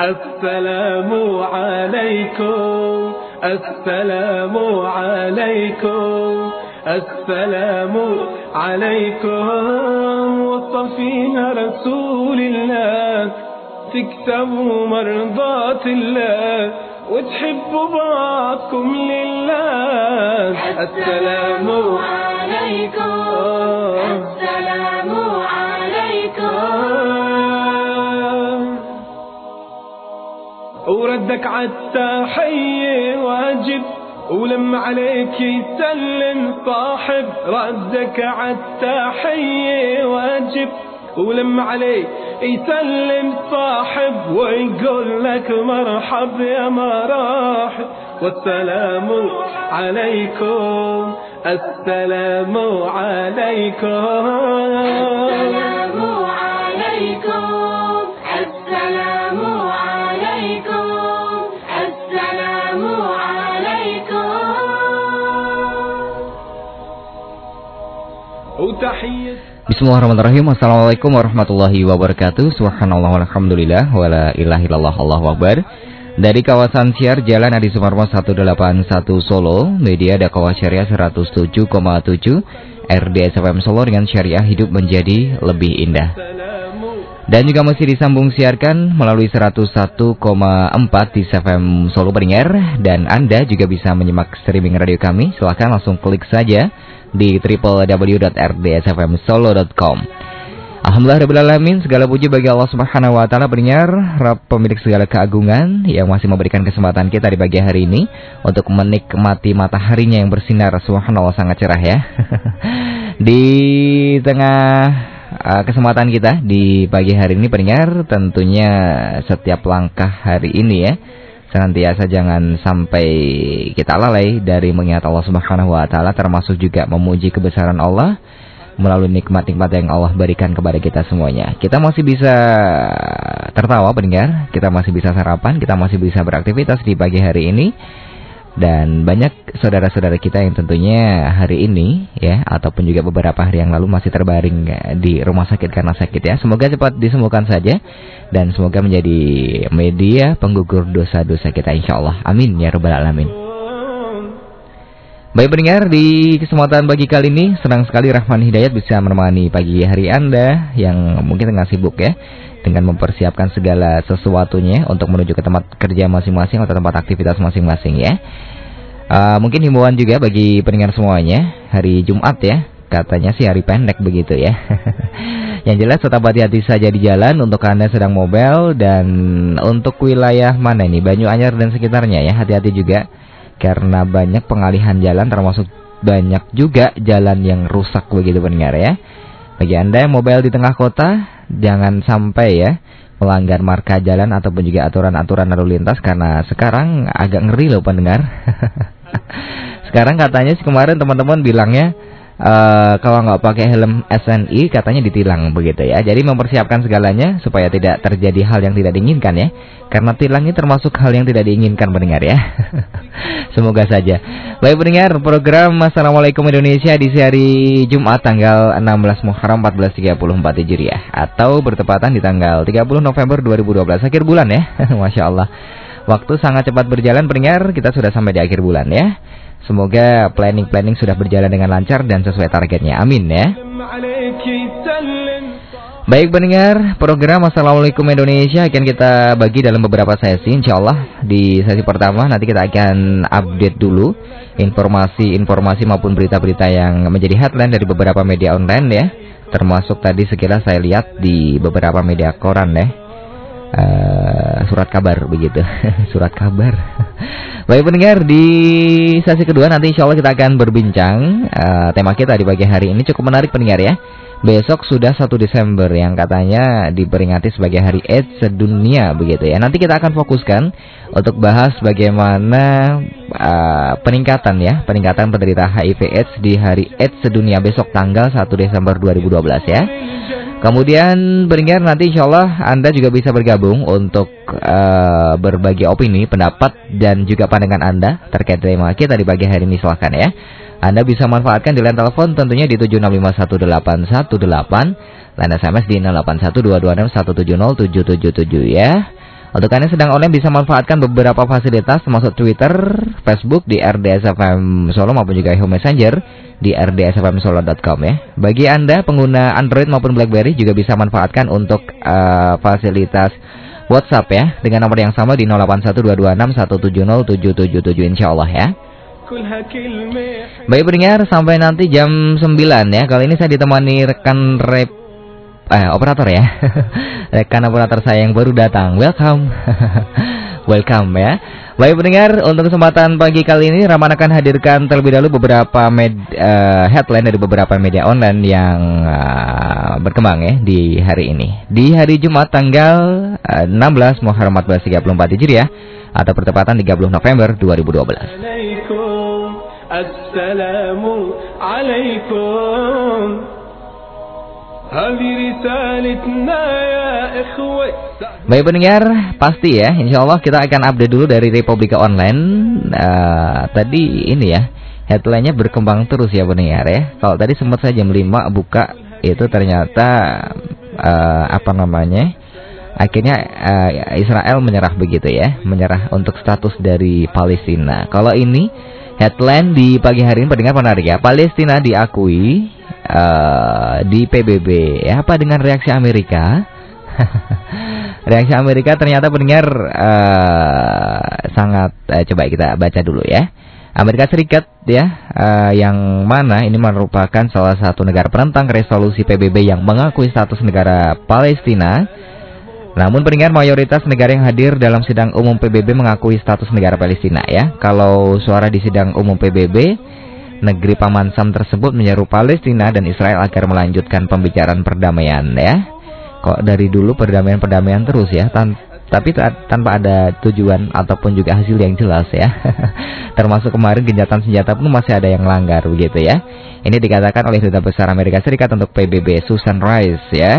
السلام عليكم السلام عليكم السلام عليكم. وصفينا رسول الله تكتبوا مرضات الله وتحبوا بعضكم لله. السلام عليكم. وردك عالتحية واجب ولما عليك يسلم صاحب ردك عالتحية واجب ولما عليك يسلم صاحب ويقول لك مرحب يا مراحب والسلام عليكم السلام عليكم. السلام Bismillahirrahmanirrahim. Assalamualaikum warahmatullahi wabarakatuh. Subhanallah walhamdulillah. Wala ilaha illallah Allahu Akbar. Dari kawasan siar Jalan Adi Sumarmo 181 Solo. Media dakwah syariah 107,7 RDS FM Solo dengan syariah hidup menjadi lebih indah. Dan juga masih disambung siarkan melalui 101,4 di FM Solo Beringer. Dan Anda juga bisa menyimak streaming radio kami. Silahkan langsung klik saja di www.rdsfmsolo.com Alhamdulillah Rabbil Alamin Segala puji bagi Allah Subhanahu Wa Taala Rab pemilik segala keagungan Yang masih memberikan kesempatan kita di pagi hari ini Untuk menikmati mataharinya yang bersinar. Subhanallah sangat cerah ya. Di tengah uh, kesempatan kita di pagi hari ini pendengar tentunya setiap langkah hari ini ya senantiasa jangan sampai kita lalai dari mengingat Allah Subhanahu wa taala termasuk juga memuji kebesaran Allah melalui nikmat-nikmat yang Allah berikan kepada kita semuanya. Kita masih bisa tertawa pendengar, kita masih bisa sarapan, kita masih bisa beraktivitas di pagi hari ini dan banyak saudara-saudara kita yang tentunya hari ini ya ataupun juga beberapa hari yang lalu masih terbaring di rumah sakit karena sakit ya. Semoga cepat disembuhkan saja dan semoga menjadi media penggugur dosa-dosa kita insya Allah. Amin ya rabbal alamin. Baik pendengar di kesempatan pagi kali ini senang sekali Rahman Hidayat bisa menemani pagi hari Anda yang mungkin tengah sibuk ya dengan mempersiapkan segala sesuatunya untuk menuju ke tempat kerja masing-masing atau tempat aktivitas masing-masing ya. Uh, mungkin himbauan juga bagi pendengar semuanya hari Jumat ya katanya sih hari pendek begitu ya. Yang jelas tetap hati-hati saja di jalan untuk anda sedang mobile dan untuk wilayah mana ini Banyu Anyar dan sekitarnya ya hati-hati juga karena banyak pengalihan jalan termasuk banyak juga jalan yang rusak begitu pendengar ya. Bagi Anda yang mobile di tengah kota, jangan sampai ya melanggar marka jalan ataupun juga aturan-aturan lalu lintas karena sekarang agak ngeri loh pendengar. sekarang katanya sih kemarin teman-teman bilangnya Uh, kalau nggak pakai helm SNI katanya ditilang begitu ya. Jadi mempersiapkan segalanya supaya tidak terjadi hal yang tidak diinginkan ya. Karena tilang ini termasuk hal yang tidak diinginkan mendengar ya. Semoga saja. Baik pendengar, program Assalamualaikum Indonesia di hari Jumat tanggal 16 Muharram 1434 Hijriah atau bertepatan di tanggal 30 November 2012 akhir bulan ya. Masya Allah. Waktu sangat cepat berjalan pendengar, kita sudah sampai di akhir bulan ya. Semoga planning-planning sudah berjalan dengan lancar dan sesuai targetnya. Amin ya. Baik pendengar, program Assalamualaikum Indonesia akan kita bagi dalam beberapa sesi Insya Allah di sesi pertama nanti kita akan update dulu Informasi-informasi maupun berita-berita yang menjadi headline dari beberapa media online ya Termasuk tadi sekilas saya lihat di beberapa media koran ya uh, Surat kabar begitu Surat kabar Baik pendengar, di sesi kedua nanti insya Allah kita akan berbincang uh, Tema kita di pagi hari ini cukup menarik pendengar ya Besok sudah 1 Desember yang katanya diperingati sebagai hari AIDS sedunia begitu ya. Nanti kita akan fokuskan untuk bahas bagaimana uh, peningkatan ya, peningkatan penderita HIV AIDS di hari AIDS sedunia besok tanggal 1 Desember 2012 ya. Kemudian beringat nanti insya Allah Anda juga bisa bergabung untuk uh, berbagi opini, pendapat dan juga pandangan Anda terkait tema kita di pagi hari ini silahkan ya. Anda bisa manfaatkan di line telepon tentunya di 7651818, line SMS di 081226170777 ya. Untuk Anda sedang online bisa manfaatkan beberapa fasilitas termasuk Twitter, Facebook di RDSFM Solo maupun juga Yahoo Messenger di rdsfmsolo.com ya. Bagi Anda pengguna Android maupun BlackBerry juga bisa manfaatkan untuk uh, fasilitas WhatsApp ya dengan nomor yang sama di 081226170777 insya Allah ya. Baik pendengar sampai nanti jam 9 ya. Kali ini saya ditemani rekan rep eh, operator ya. Rekan operator saya yang baru datang. Welcome. Welcome ya. Baik pendengar, untuk kesempatan pagi kali ini Raman akan hadirkan terlebih dahulu beberapa med, uh, headline dari beberapa media online yang uh, berkembang ya di hari ini. Di hari Jumat tanggal uh, 16 Muharram 1434 Hijriah atau pertepatan 30 November 2012. Assalamualaikum. Baik pendengar, pasti ya, insya Allah kita akan update dulu dari Republika Online. Uh, tadi ini ya, headline-nya berkembang terus ya pendengar ya. Kalau tadi sempat saya jam 5 buka, itu ternyata uh, apa namanya? Akhirnya uh, Israel menyerah begitu ya, menyerah untuk status dari Palestina. Kalau ini headline di pagi hari ini pendengar menarik ya, Palestina diakui uh, di PBB. Ya, apa dengan reaksi Amerika? reaksi Amerika ternyata pendengar uh, sangat uh, coba kita baca dulu ya. Amerika Serikat ya uh, yang mana ini merupakan salah satu negara penentang resolusi PBB yang mengakui status negara Palestina. Namun pendengar mayoritas negara yang hadir dalam sidang umum PBB mengakui status negara Palestina ya. Kalau suara di sidang umum PBB negeri Paman Sam tersebut menyeru Palestina dan Israel agar melanjutkan pembicaraan perdamaian ya. Kok dari dulu perdamaian-perdamaian terus ya, tan tapi tanpa ada tujuan ataupun juga hasil yang jelas ya. Termasuk kemarin genjatan senjata pun masih ada yang langgar begitu ya. Ini dikatakan oleh Duta Besar Amerika Serikat untuk PBB Susan Rice ya.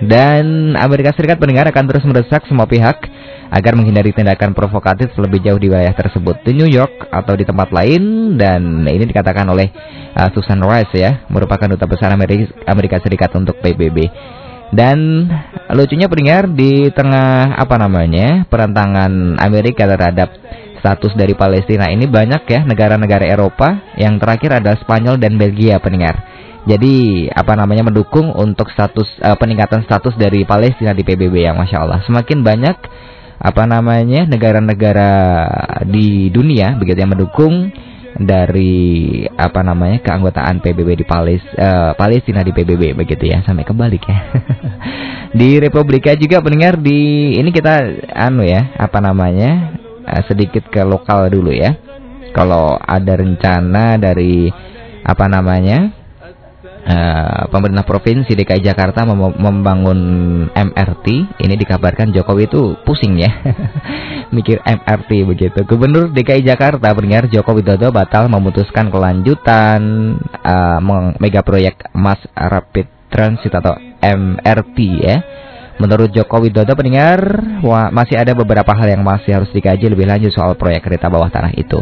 Dan Amerika Serikat pendengar akan terus mendesak semua pihak agar menghindari tindakan provokatif lebih jauh di wilayah tersebut. Di New York atau di tempat lain dan ini dikatakan oleh uh, Susan Rice ya merupakan duta besar Amerika, Amerika Serikat untuk PBB dan lucunya pendengar di tengah apa namanya perantangan Amerika terhadap status dari Palestina ini banyak ya negara-negara Eropa yang terakhir ada Spanyol dan Belgia pendengar. Jadi apa namanya mendukung untuk status uh, peningkatan status dari Palestina di PBB ya Masya Allah. Semakin banyak apa namanya negara-negara di dunia begitu yang mendukung dari apa namanya keanggotaan PBB di Palis, uh, Palestina di PBB begitu ya. Sampai kebalik ya. Di Republika juga pendengar di ini kita anu ya apa namanya uh, sedikit ke lokal dulu ya. Kalau ada rencana dari apa namanya Uh, pemerintah provinsi DKI Jakarta mem membangun MRT. Ini dikabarkan Jokowi itu pusing ya, mikir MRT begitu. Gubernur DKI Jakarta pendengar Joko Widodo batal memutuskan kelanjutan uh, mega proyek Mass Rapid Transit atau MRT ya. Menurut Joko Widodo pendengar, wah, masih ada beberapa hal yang masih harus dikaji lebih lanjut soal proyek kereta bawah tanah itu.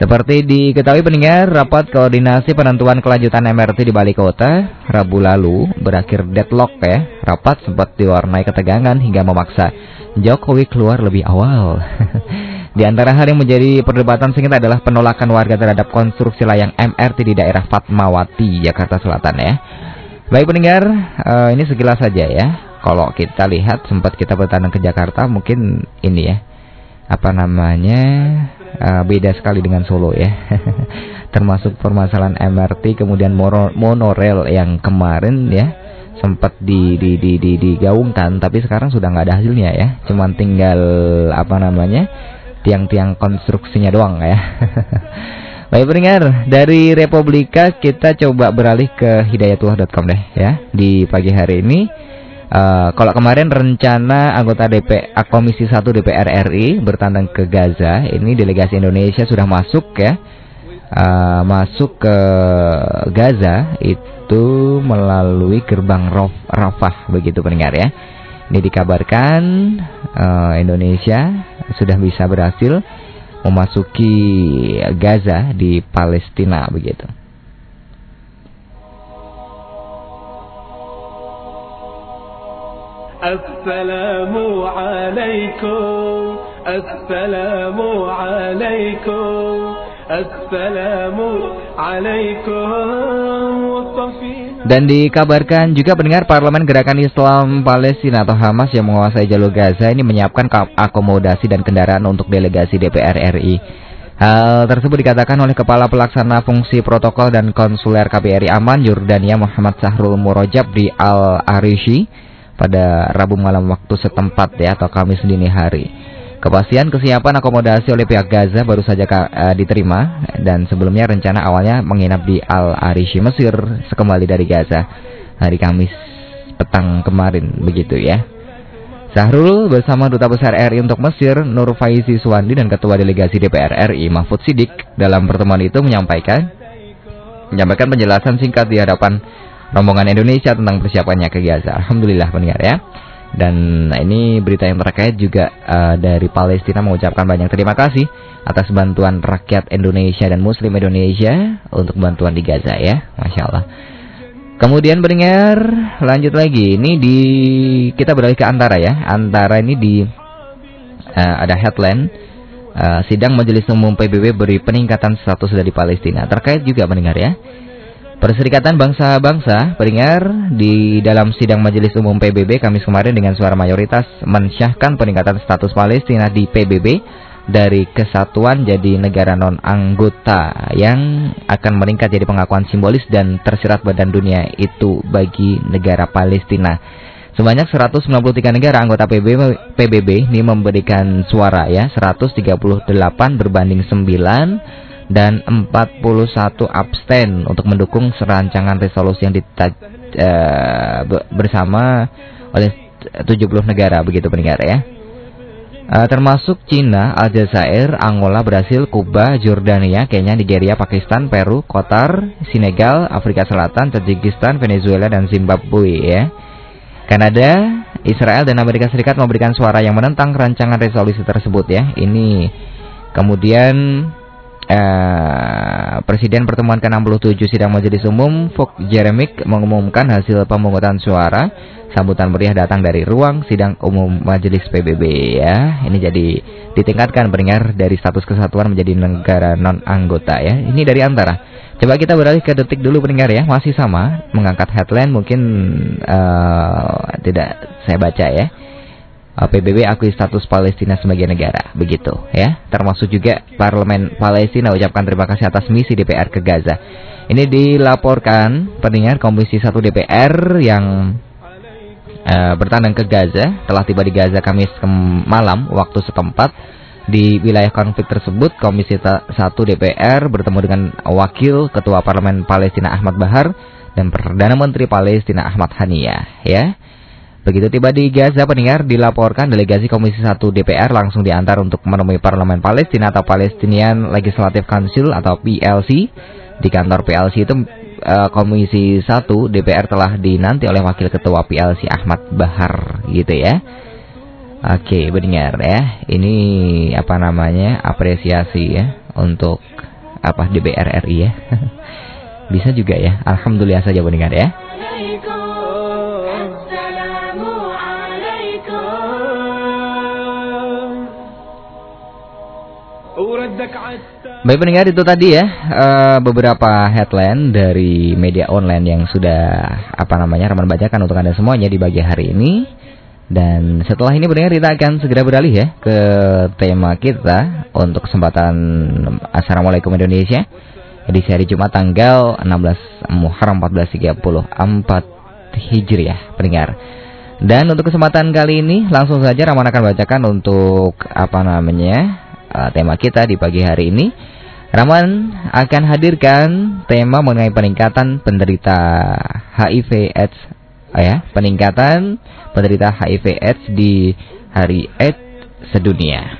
Seperti diketahui pendengar, rapat koordinasi penentuan kelanjutan MRT di Bali Kota Rabu lalu berakhir deadlock ya. Rapat sempat diwarnai ketegangan hingga memaksa Jokowi keluar lebih awal. di antara hal yang menjadi perdebatan sengit adalah penolakan warga terhadap konstruksi layang MRT di daerah Fatmawati, Jakarta Selatan ya. Baik pendengar, uh, ini sekilas saja ya. Kalau kita lihat sempat kita bertandang ke Jakarta, mungkin ini ya. Apa namanya? Uh, beda sekali dengan Solo ya. Termasuk permasalahan MRT kemudian monorail yang kemarin ya sempat di, di, di, di, digaungkan tapi sekarang sudah nggak ada hasilnya ya. Cuman tinggal apa namanya tiang-tiang konstruksinya doang ya. Baik pendengar, dari Republika kita coba beralih ke hidayatullah.com deh ya di pagi hari ini. Uh, kalau kemarin rencana anggota DP Komisi 1 DPR RI bertandang ke Gaza, ini delegasi Indonesia sudah masuk ya. Uh, masuk ke Gaza itu melalui gerbang Rafah begitu pendengar ya. Ini dikabarkan uh, Indonesia sudah bisa berhasil memasuki Gaza di Palestina begitu. السلام عليكم السلام عليكم السلام عليكم والصفين Dan dikabarkan juga pendengar Parlemen Gerakan Islam Palestina atau Hamas yang menguasai jalur Gaza ini menyiapkan akomodasi dan kendaraan untuk delegasi DPR RI. Hal tersebut dikatakan oleh Kepala Pelaksana Fungsi Protokol dan Konsuler KBRI Aman Yordania Muhammad Sahrul Murojab di Al-Arishi pada Rabu malam waktu setempat ya atau Kamis dini hari. Kepastian kesiapan akomodasi oleh pihak Gaza baru saja uh, diterima dan sebelumnya rencana awalnya menginap di Al-Arishi Mesir sekembali dari Gaza hari Kamis petang kemarin begitu ya. Sahrul bersama Duta Besar RI untuk Mesir Nur Faizi Suwandi dan Ketua Delegasi DPR RI Mahfud Sidik dalam pertemuan itu menyampaikan menyampaikan penjelasan singkat di hadapan rombongan Indonesia tentang persiapannya ke Gaza. Alhamdulillah pendengar ya. Dan ini berita yang terkait juga uh, dari Palestina mengucapkan banyak terima kasih atas bantuan rakyat Indonesia dan Muslim Indonesia untuk bantuan di Gaza ya, masya Allah. Kemudian pendengar lanjut lagi, ini di kita beralih ke antara ya, antara ini di uh, ada headline uh, sidang Majelis Umum PBB beri peningkatan status dari Palestina terkait juga pendengar ya. Perserikatan Bangsa-Bangsa peringar di dalam sidang Majelis Umum PBB Kamis kemarin dengan suara mayoritas mensyahkan peningkatan status Palestina di PBB dari kesatuan jadi negara non-anggota yang akan meningkat jadi pengakuan simbolis dan tersirat badan dunia itu bagi negara Palestina. Sebanyak 193 negara anggota PBB, PBB ini memberikan suara ya, 138 berbanding 9 dan 41 abstain untuk mendukung serancangan resolusi yang dita, uh, bersama oleh 70 negara begitu pendengar ya. Uh, termasuk Cina, Aljazair, Angola, Brasil, Kuba, Jordania, Kenya, Nigeria, Pakistan, Peru, Qatar, Senegal, Afrika Selatan, Tajikistan, Venezuela, dan Zimbabwe ya. Kanada, Israel, dan Amerika Serikat memberikan suara yang menentang rancangan resolusi tersebut ya. Ini kemudian Uh, Presiden pertemuan ke-67 sidang Majelis Umum Fok Jeremik mengumumkan hasil pemungutan suara sambutan meriah datang dari ruang sidang umum Majelis PBB ya. Ini jadi ditingkatkan pendengar dari status kesatuan menjadi negara non anggota ya. Ini dari antara. Coba kita beralih ke detik dulu pendengar ya. Masih sama mengangkat headline mungkin uh, tidak saya baca ya. PBB akui status Palestina sebagai negara, begitu ya. Termasuk juga Parlemen Palestina ucapkan terima kasih atas misi DPR ke Gaza. Ini dilaporkan pendengar Komisi 1 DPR yang uh, bertandang ke Gaza telah tiba di Gaza Kamis malam waktu setempat di wilayah konflik tersebut Komisi 1 DPR bertemu dengan Wakil Ketua Parlemen Palestina Ahmad Bahar dan Perdana Menteri Palestina Ahmad Haniyah ya. Begitu tiba di Gaza, pendengar dilaporkan delegasi Komisi 1 DPR langsung diantar untuk menemui Parlemen Palestina atau Palestinian Legislative Council atau PLC. Di kantor PLC itu eh, Komisi 1 DPR telah dinanti oleh Wakil Ketua PLC Ahmad Bahar gitu ya. Oke, pendengar ya. Ini apa namanya? apresiasi ya untuk apa DPR RI ya. Bisa juga ya. Alhamdulillah saja pendengar ya. Baik pendengar itu tadi ya uh, beberapa headline dari media online yang sudah apa namanya Raman bacakan untuk anda semuanya di pagi hari ini dan setelah ini pendengar kita akan segera beralih ya ke tema kita untuk kesempatan Assalamualaikum Indonesia di hari Jumat tanggal 16 Muharram 1434 Hijriah pendengar. Dan untuk kesempatan kali ini langsung saja Raman akan bacakan untuk apa namanya uh, tema kita di pagi hari ini. Raman akan hadirkan tema mengenai peningkatan penderita HIV AIDS ya, peningkatan penderita HIV AIDS di hari AIDS sedunia.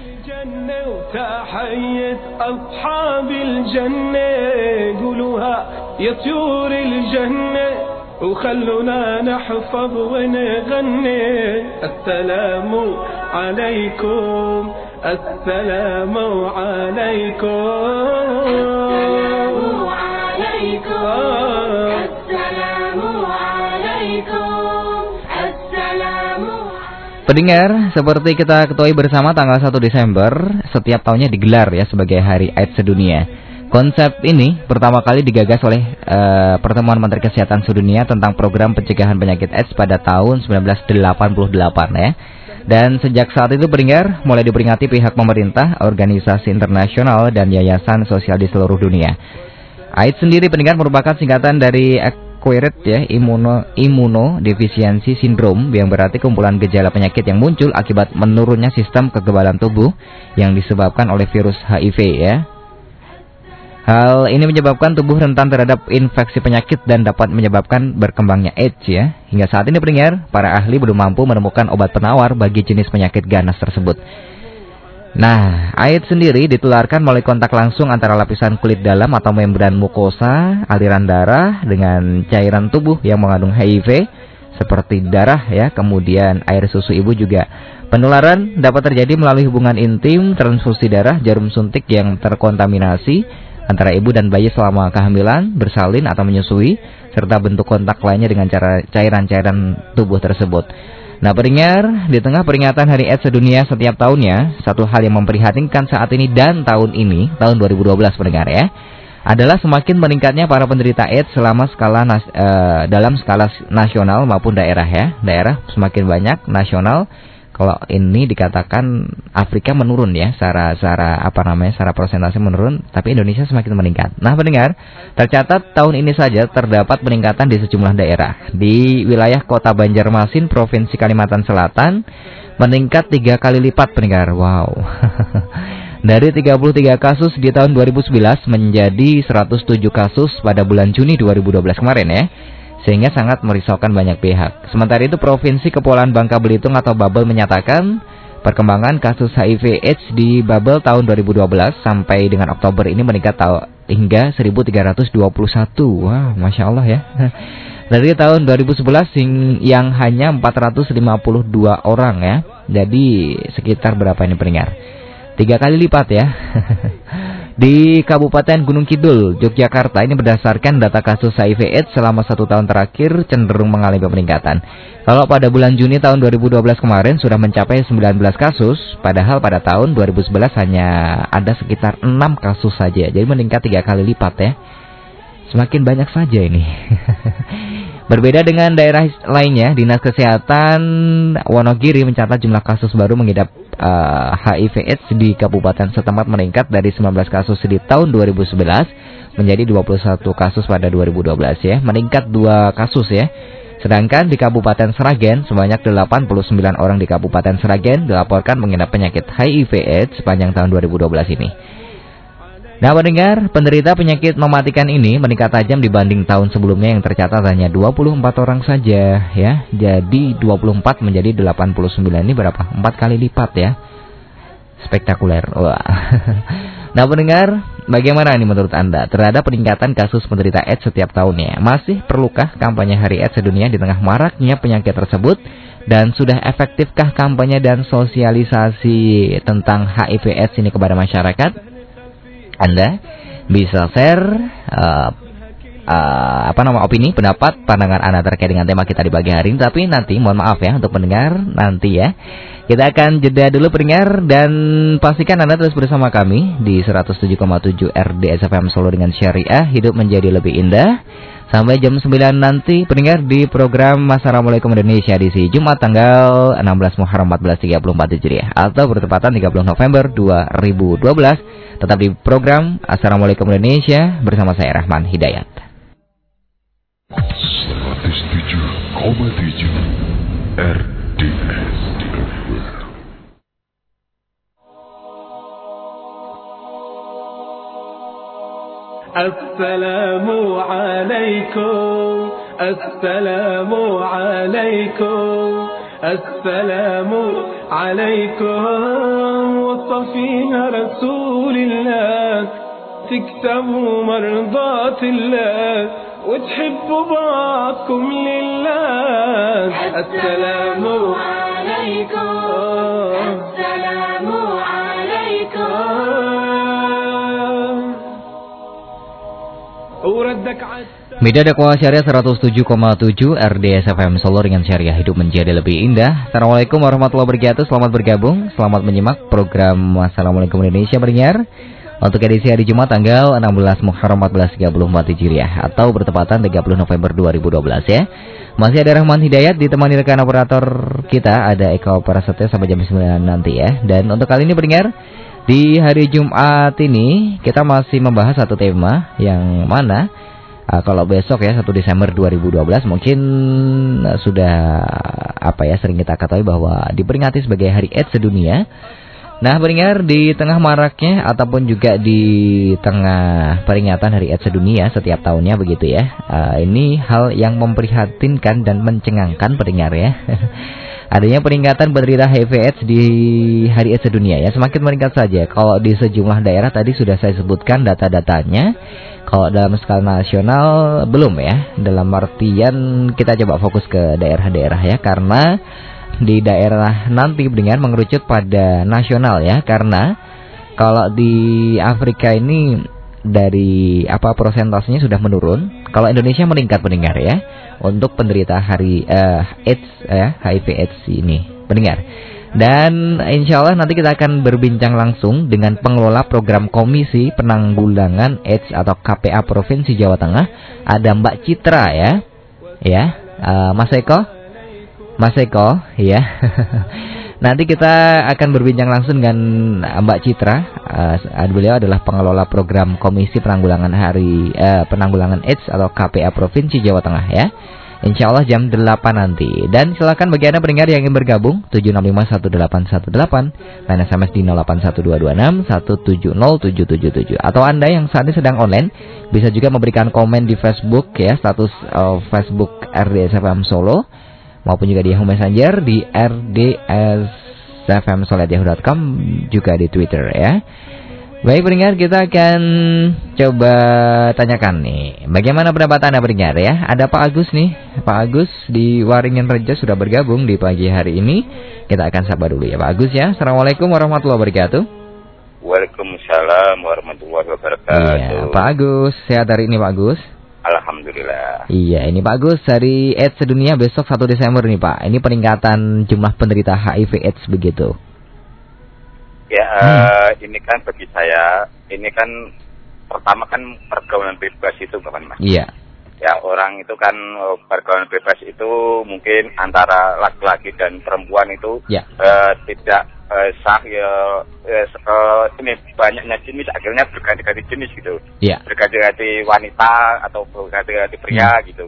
وخلونا نحفظ ونغني السلام عليكم السلام عليكم السلام عليكم السلام عليكم السلام Pendengar, seperti kita ketahui bersama tanggal 1 Desember setiap tahunnya digelar ya sebagai Hari AIDS Sedunia. Konsep ini pertama kali digagas oleh uh, Pertemuan Menteri Kesehatan Sedunia tentang program pencegahan penyakit AIDS pada tahun 1988 ya. Dan sejak saat itu pendengar mulai diperingati pihak pemerintah, organisasi internasional dan yayasan sosial di seluruh dunia. AIDS sendiri pendengar merupakan singkatan dari acquired ya imuno imunodefisiensi sindrom yang berarti kumpulan gejala penyakit yang muncul akibat menurunnya sistem kekebalan tubuh yang disebabkan oleh virus HIV ya. Hal ini menyebabkan tubuh rentan terhadap infeksi penyakit dan dapat menyebabkan berkembangnya AIDS ya. Hingga saat ini pendengar, para ahli belum mampu menemukan obat penawar bagi jenis penyakit ganas tersebut. Nah, AIDS sendiri ditularkan melalui kontak langsung antara lapisan kulit dalam atau membran mukosa, aliran darah dengan cairan tubuh yang mengandung HIV seperti darah ya, kemudian air susu ibu juga. Penularan dapat terjadi melalui hubungan intim, transfusi darah, jarum suntik yang terkontaminasi antara ibu dan bayi selama kehamilan, bersalin atau menyusui, serta bentuk kontak lainnya dengan cara cairan-cairan tubuh tersebut. Nah peringat, di tengah peringatan Hari AIDS sedunia setiap tahunnya, satu hal yang memprihatinkan saat ini dan tahun ini, tahun 2012 pendengar ya, adalah semakin meningkatnya para penderita AIDS selama skala nas, uh, dalam skala nasional maupun daerah ya. Daerah semakin banyak, nasional kalau ini dikatakan Afrika menurun ya secara secara apa namanya secara persentase menurun tapi Indonesia semakin meningkat. Nah, pendengar, tercatat tahun ini saja terdapat peningkatan di sejumlah daerah. Di wilayah Kota Banjarmasin, Provinsi Kalimantan Selatan meningkat tiga kali lipat pendengar. Wow. Dari 33 kasus di tahun 2011 menjadi 107 kasus pada bulan Juni 2012 kemarin ya sehingga sangat merisaukan banyak pihak. Sementara itu Provinsi Kepulauan Bangka Belitung atau Babel menyatakan perkembangan kasus HIV AIDS di Babel tahun 2012 sampai dengan Oktober ini meningkat hingga 1321. Wah, Masya Allah ya. Dari tahun 2011 yang hanya 452 orang ya. Jadi sekitar berapa ini pendengar? Tiga kali lipat ya. Di Kabupaten Gunung Kidul, Yogyakarta ini berdasarkan data kasus HIV AIDS selama satu tahun terakhir cenderung mengalami peningkatan. Kalau pada bulan Juni tahun 2012 kemarin sudah mencapai 19 kasus, padahal pada tahun 2011 hanya ada sekitar 6 kasus saja. Jadi meningkat tiga kali lipat ya. Semakin banyak saja ini. Berbeda dengan daerah lainnya, Dinas Kesehatan Wonogiri mencatat jumlah kasus baru mengidap uh, eh, HIV/AIDS di kabupaten setempat meningkat dari 19 kasus di tahun 2011 menjadi 21 kasus pada 2012 ya, meningkat dua kasus ya. Sedangkan di Kabupaten Seragen sebanyak 89 orang di Kabupaten Seragen dilaporkan mengidap penyakit HIV/AIDS sepanjang tahun 2012 ini. Nah pendengar, penderita penyakit mematikan ini meningkat tajam dibanding tahun sebelumnya yang tercatat hanya 24 orang saja ya. Jadi 24 menjadi 89 ini berapa? 4 kali lipat ya. Spektakuler. Wah. Nah pendengar, bagaimana ini menurut Anda terhadap peningkatan kasus penderita AIDS setiap tahunnya? Masih perlukah kampanye Hari AIDS sedunia di tengah maraknya penyakit tersebut? Dan sudah efektifkah kampanye dan sosialisasi tentang HIV AIDS ini kepada masyarakat? Anda bisa share uh, uh, apa nama opini, pendapat, pandangan Anda terkait dengan tema kita di pagi hari ini. Tapi nanti mohon maaf ya untuk pendengar nanti ya. Kita akan jeda dulu pendengar dan pastikan Anda terus bersama kami di 107,7 RDS FM Solo dengan Syariah Hidup Menjadi Lebih Indah. Sampai jam 9 nanti pendengar di program Assalamualaikum Indonesia di si Jumat tanggal 16 Muharram 1434 Hijriah atau bertepatan 30 November 2012 tetap di program Assalamualaikum Indonesia bersama saya Rahman Hidayat. 107,7 RDS السلام عليكم السلام عليكم السلام عليكم. وصفينا رسول الله تكسبوا مرضات الله وتحبوا بعضكم لله. السلام عليكم. Media dakwah syariah 107,7 RDS FM Solo dengan syariah hidup menjadi lebih indah. Assalamualaikum warahmatullahi wabarakatuh. Selamat bergabung, selamat menyimak program Assalamualaikum Indonesia bernyar untuk edisi hari Jumat tanggal 16 Muharram 1434 Hijriah atau bertepatan 30 November 2012 ya. Masih ada Rahman Hidayat ditemani rekan operator kita ada Eko Prasetyo sampai jam 9 nanti ya. Dan untuk kali ini bernyar di hari Jumat ini kita masih membahas satu tema yang mana Uh, kalau besok ya 1 Desember 2012 mungkin uh, sudah apa ya sering kita ketahui bahwa diperingati sebagai Hari AIDS sedunia. Nah, pendengar di tengah maraknya ataupun juga di tengah peringatan Hari AIDS sedunia setiap tahunnya begitu ya. Uh, ini hal yang memprihatinkan dan mencengangkan pendengar ya. Adanya peningkatan penderita HIV AIDS di Hari AIDS sedunia ya semakin meningkat saja. Kalau di sejumlah daerah tadi sudah saya sebutkan data-datanya kalau dalam skala nasional belum ya. Dalam artian kita coba fokus ke daerah-daerah ya karena di daerah nanti dengan mengerucut pada nasional ya karena kalau di Afrika ini dari apa prosentasenya sudah menurun. Kalau Indonesia meningkat pendengar ya untuk penderita hari uh, AIDS ya HIV AIDS ini pendengar. Dan insya Allah nanti kita akan berbincang langsung dengan pengelola program Komisi Penanggulangan AIDS atau KPA Provinsi Jawa Tengah. Ada Mbak Citra ya. Ya, uh, Mas Eko. Mas Eko, ya. nanti kita akan berbincang langsung dengan Mbak Citra. Uh, beliau adalah pengelola program Komisi Penanggulangan Hari uh, Penanggulangan AIDS atau KPA Provinsi Jawa Tengah ya. Insya Allah jam 8 nanti. Dan silakan bagi Anda pendengar yang ingin bergabung 7651818 dan SMS di 081226170777 atau Anda yang saat ini sedang online bisa juga memberikan komen di Facebook ya status uh, Facebook RDSFM Solo maupun juga di Yahoo Messenger di rdsfmsolo.yahoo.com juga di Twitter ya. Baik pendengar kita akan coba tanyakan nih Bagaimana pendapat Anda pendengar ya? Ada Pak Agus nih. Pak Agus di Waringin Reja sudah bergabung di pagi hari ini. Kita akan sabar dulu ya Pak Agus ya. Assalamualaikum warahmatullahi wabarakatuh. Waalaikumsalam warahmatullahi wabarakatuh. Iya Pak Agus. Sehat hari ini Pak Agus Alhamdulillah. Iya ini Pak Agus hari AIDS sedunia besok 1 Desember nih Pak. Ini peningkatan jumlah penderita HIV AIDS begitu. Ya, uh, ini kan bagi saya, ini kan pertama kan pergaulan bebas itu kapan mas? Iya. Ya orang itu kan eh, pergaulan bebas itu mungkin antara laki-laki dan perempuan itu ya. uh, tidak uh, sah ya uh, ini banyaknya jenis akhirnya berganti-ganti jenis gitu. Iya. Berganti-ganti wanita atau berganti-ganti pria hmm. gitu.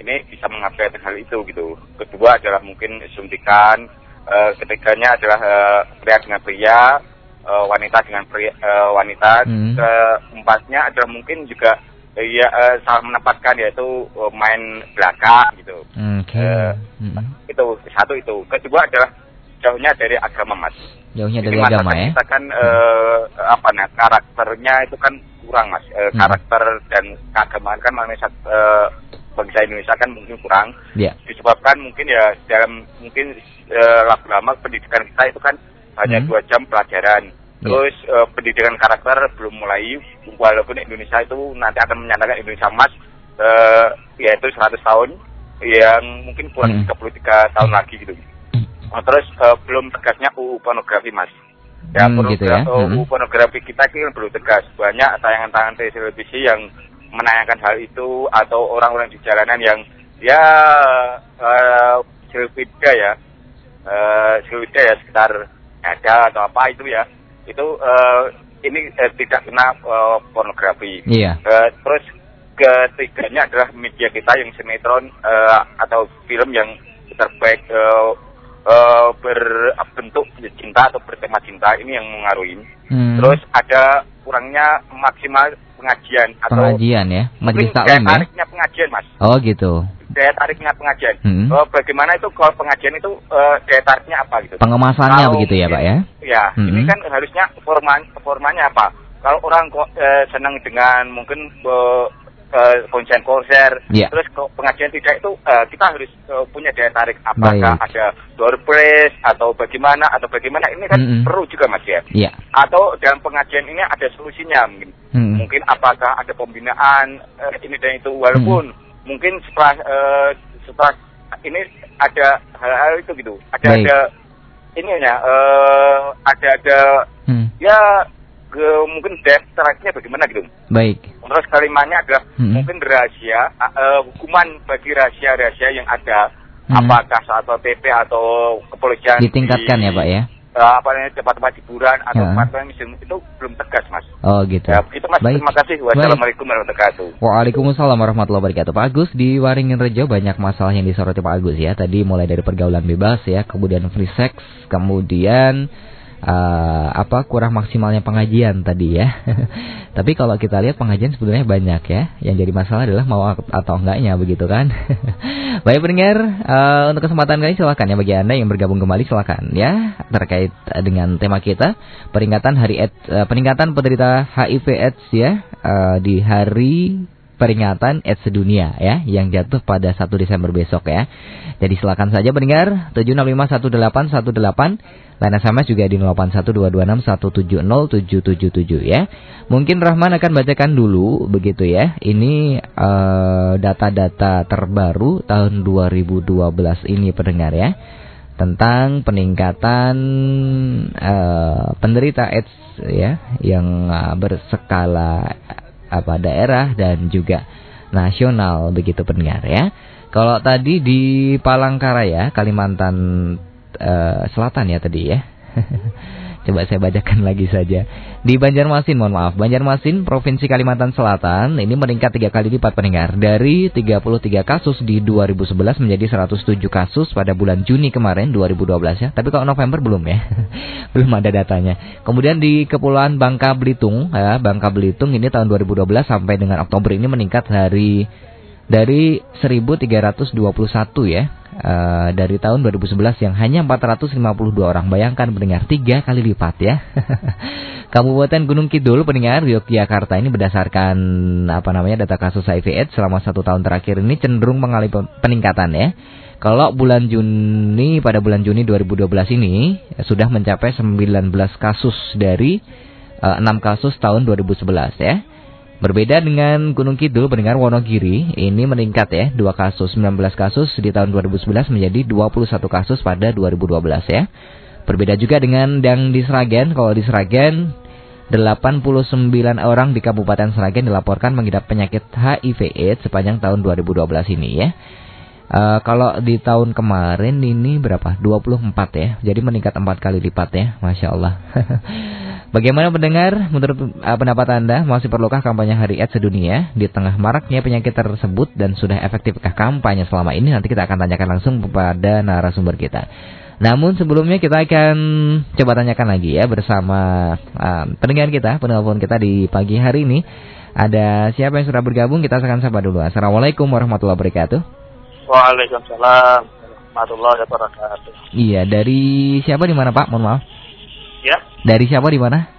Ini bisa mengabaikan hal itu gitu. Kedua adalah mungkin suntikan uh, ketiganya adalah uh, pria dengan pria, uh, wanita dengan pria, uh, wanita. Hmm. Keempatnya adalah mungkin juga ya uh, salah menempatkan yaitu uh, main belakang gitu. Okay. Uh, hmm. Itu satu itu. Kedua adalah jauhnya dari agama mas. Jauhnya dari Jadi, agama ya. Kita kan uh, apa nih karakternya itu kan kurang mas. Uh, hmm. Karakter dan keagamaan kan manusia uh, bangsa Indonesia kan mungkin kurang. Yeah. Disebabkan mungkin ya dalam mungkin uh, lama pendidikan kita itu kan hanya hmm. dua jam pelajaran. Yeah. Terus uh, pendidikan karakter belum mulai, walaupun Indonesia itu nanti akan menyatakan Indonesia emas, uh, yaitu 100 tahun, yang mungkin kurang hmm. 33 tahun lagi gitu. Oh, terus uh, belum tegasnya UU pornografi mas. Ya, hmm, gitu ya. UU hmm. pornografi kita ini belum tegas. Banyak tayangan-tayangan televisi yang menayangkan hal itu atau orang-orang di jalanan yang ya uh, ya uh, ya sekitar ada atau apa itu ya itu uh, ini uh, tidak kena uh, pornografi. Iya. Uh, terus ketiganya adalah media kita yang sinetron uh, atau film yang terbaik uh, uh, berbentuk cinta atau bertema cinta ini yang mengaruhi. Hmm. Terus ada kurangnya maksimal pengajian atau pengajian ya? Majelis taklim ya? tariknya pengajian mas. Oh gitu. Daya tariknya pengajian. Hmm. oh, bagaimana itu kalau pengajian itu uh, daya tariknya apa gitu? Pengemasannya kalau, begitu ya pak ya? Ya hmm. ini kan harusnya forman formanya apa? Kalau orang kok uh, senang dengan mungkin uh, uh, konser. Ya. Terus pengajian tidak itu uh, kita harus uh, punya daya tarik. Apakah Baik. ada door prize atau bagaimana atau bagaimana ini kan Mm-mm. perlu juga mas ya. Iya. Atau dalam pengajian ini ada solusinya mungkin. Mm-mm. Mungkin apakah ada pembinaan uh, ini dan itu walaupun mungkin setelah uh, setelah ini ada hal-hal itu gitu. Ada Baik. ada ini ya uh, ada ada Hmm. ya ke, mungkin tariknya bagaimana gitu. Baik. Terus kalimatnya adalah Hmm. mungkin rahasia, uh, hukuman bagi rahasia-rahasia yang ada, Hmm. apakah satpol pp atau kepolisian Ditingkatkan di, ya, Pak ya. uh, apa namanya tempat-tempat hiburan atau Ya. tempat-tempat museum itu belum tegas, Mas. Oh gitu. Ya, begitu Mas. Baik. Terima kasih. Wassalamualaikum warahmatullahi wabarakatuh. Waalaikumsalam warahmatullahi wabarakatuh Pak Agus di Waringin Rejo banyak masalah yang disoroti Pak Agus ya Tadi mulai dari pergaulan bebas ya Kemudian free sex Kemudian eh, apa kurang maksimalnya pengajian tadi ya. Tapi kalau kita lihat pengajian sebenarnya banyak ya. Yang jadi masalah adalah mau atau enggaknya begitu kan? Baik pendengar eh, Untuk kesempatan kali silakan ya. Bagi anda yang bergabung kembali silakan ya. Terkait dengan tema kita Peringatan hari AIDS, eh, peningkatan penderita HIV AIDS ya eh, Di hari peringatan AIDS sedunia ya yang jatuh pada 1 Desember besok ya. Jadi silakan saja mendengar 7651818 lain SMS juga di 081226170777 ya. Mungkin Rahman akan bacakan dulu begitu ya. Ini eh, data-data terbaru tahun 2012 ini pendengar ya tentang peningkatan eh, penderita AIDS ya yang eh, berskala apa daerah dan juga nasional begitu pendengar ya. Kalau tadi di Palangkaraya Kalimantan eh, Selatan ya tadi ya. Coba saya bacakan lagi saja. Di Banjarmasin, mohon maaf. Banjarmasin, Provinsi Kalimantan Selatan, ini meningkat tiga kali lipat pendengar. Dari 33 kasus di 2011 menjadi 107 kasus pada bulan Juni kemarin, 2012 ya. Tapi kalau November belum ya. belum ada datanya. Kemudian di Kepulauan Bangka Belitung, ya, Bangka Belitung ini tahun 2012 sampai dengan Oktober ini meningkat hari dari 1321 ya. Eh, dari tahun 2011 yang hanya 452 orang. Bayangkan mendengar tiga kali lipat ya. Kabupaten Gunung Kidul pendengar Yogyakarta ini berdasarkan apa namanya data kasus HIV AIDS selama satu tahun terakhir ini cenderung mengalami pe- peningkatan ya. Kalau bulan Juni pada bulan Juni 2012 ini eh, sudah mencapai 19 kasus dari eh, 6 kasus tahun 2011 ya. Berbeda dengan Gunung Kidul, pendengar Wonogiri, ini meningkat ya, 2 kasus, 19 kasus di tahun 2011 menjadi 21 kasus pada 2012 ya. Berbeda juga dengan yang di Sragen, kalau di Sragen 89 orang di Kabupaten Sragen dilaporkan mengidap penyakit HIV AIDS sepanjang tahun 2012 ini ya. Eh, kalau di tahun kemarin ini berapa? 24 ya. Jadi meningkat 4 kali lipat ya. Masya Allah. Bagaimana mendengar menurut uh, pendapat Anda masih perlukah kampanye Hari AIDS sedunia di tengah maraknya penyakit tersebut dan sudah efektifkah kampanye selama ini nanti kita akan tanyakan langsung kepada narasumber kita. Namun sebelumnya kita akan coba tanyakan lagi ya bersama uh, pendengar kita, penelpon kita di pagi hari ini. Ada siapa yang sudah bergabung? Kita akan sapa dulu. Assalamualaikum warahmatullahi wabarakatuh. Waalaikumsalam warahmatullahi wabarakatuh. Iya, dari siapa di mana Pak? Mohon maaf. Dari siapa di mana?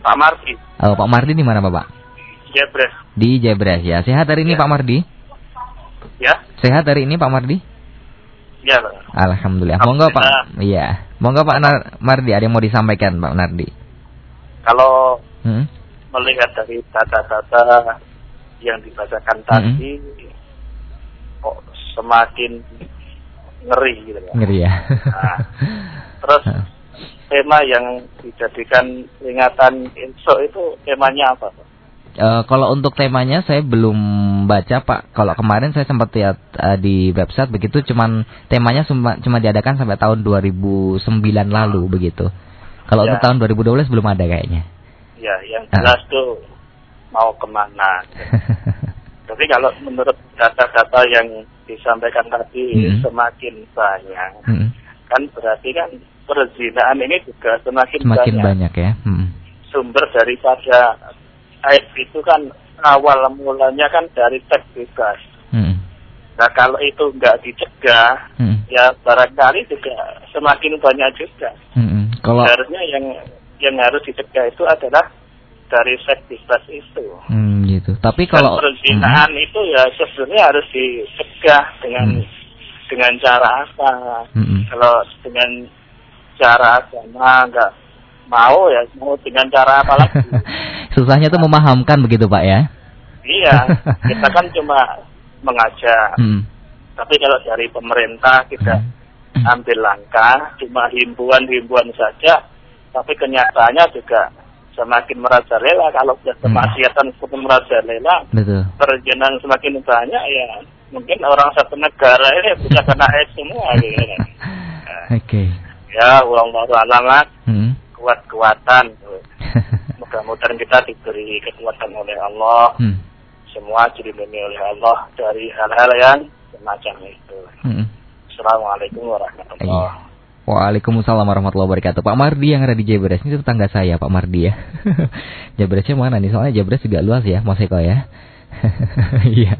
Pak Marti, Oh, Pak Mardi di mana Bapak? Jebres. Di Jebres ya. Sehat hari ini Ya. Pak Mardi? Ya, Sehat hari ini Pak Mardi? ya. Alhamdulillah. Monggo Pak. Iya. Monggo Pak Nar Mardi ada yang mau disampaikan Pak Nardi. Kalau Hmm? melihat dari data-data yang dibacakan tadi, kok semakin ngeri gitu ya. Ngeri ya. Nah, terus tema yang dijadikan peringatan insok itu temanya apa? Pak? Eh, kalau untuk temanya saya belum baca Pak. Kalau kemarin saya sempat lihat eh, di website begitu cuman temanya cuma cuma diadakan sampai tahun 2009 lalu begitu. Kalau Ya. untuk tahun 2012 belum ada kayaknya. Ya, yang Ah. jelas tuh mau ke mana? Tapi kalau menurut data-data yang disampaikan tadi Mm. semakin banyak, Hmm. kan berarti kan perzinaan ini juga semakin, Semakin banyak. banyak ya. Hmm. Sumber daripada aib itu kan awal mulanya kan dari teks bebas. Hmm. Nah kalau itu nggak dicegah, Hmm. ya barangkali juga semakin banyak juga. Hmm. Kalau Seharusnya yang yang harus dicegah itu adalah dari seks bebas itu. Hmm, gitu. Tapi kalau perzinahan hmm. itu ya sebenarnya harus dicegah dengan hmm. dengan cara apa? Hmm. Kalau dengan cara agama nggak mau ya mau dengan cara apa lagi? Susahnya tuh memahamkan begitu pak ya? Iya, kita kan cuma mengajak. Hmm. Tapi kalau dari pemerintah kita hmm. ambil langkah cuma himbauan-himbauan saja, tapi kenyataannya juga semakin merajalela kalau sudah hmm. kemaksiatan hmm. semakin merajalela perjalanan semakin banyak ya mungkin orang satu negara ini bisa kena es semua gitu kan. Oke. Okay. Ya, uang baru alamat, hmm. kuat-kuatan. Mudah-mudahan kita diberi kekuatan oleh Allah. Hmm. Semua dilindungi oleh Allah dari hal-hal yang semacam itu. Hmm. Assalamualaikum warahmatullahi wabarakatuh. Waalaikumsalam warahmatullahi wabarakatuh. Pak Mardi yang ada di Jebres ini tetangga saya, Pak Mardi ya. Jebresnya mana nih? Soalnya Jebres juga luas ya, Mas Eko ya. Iya.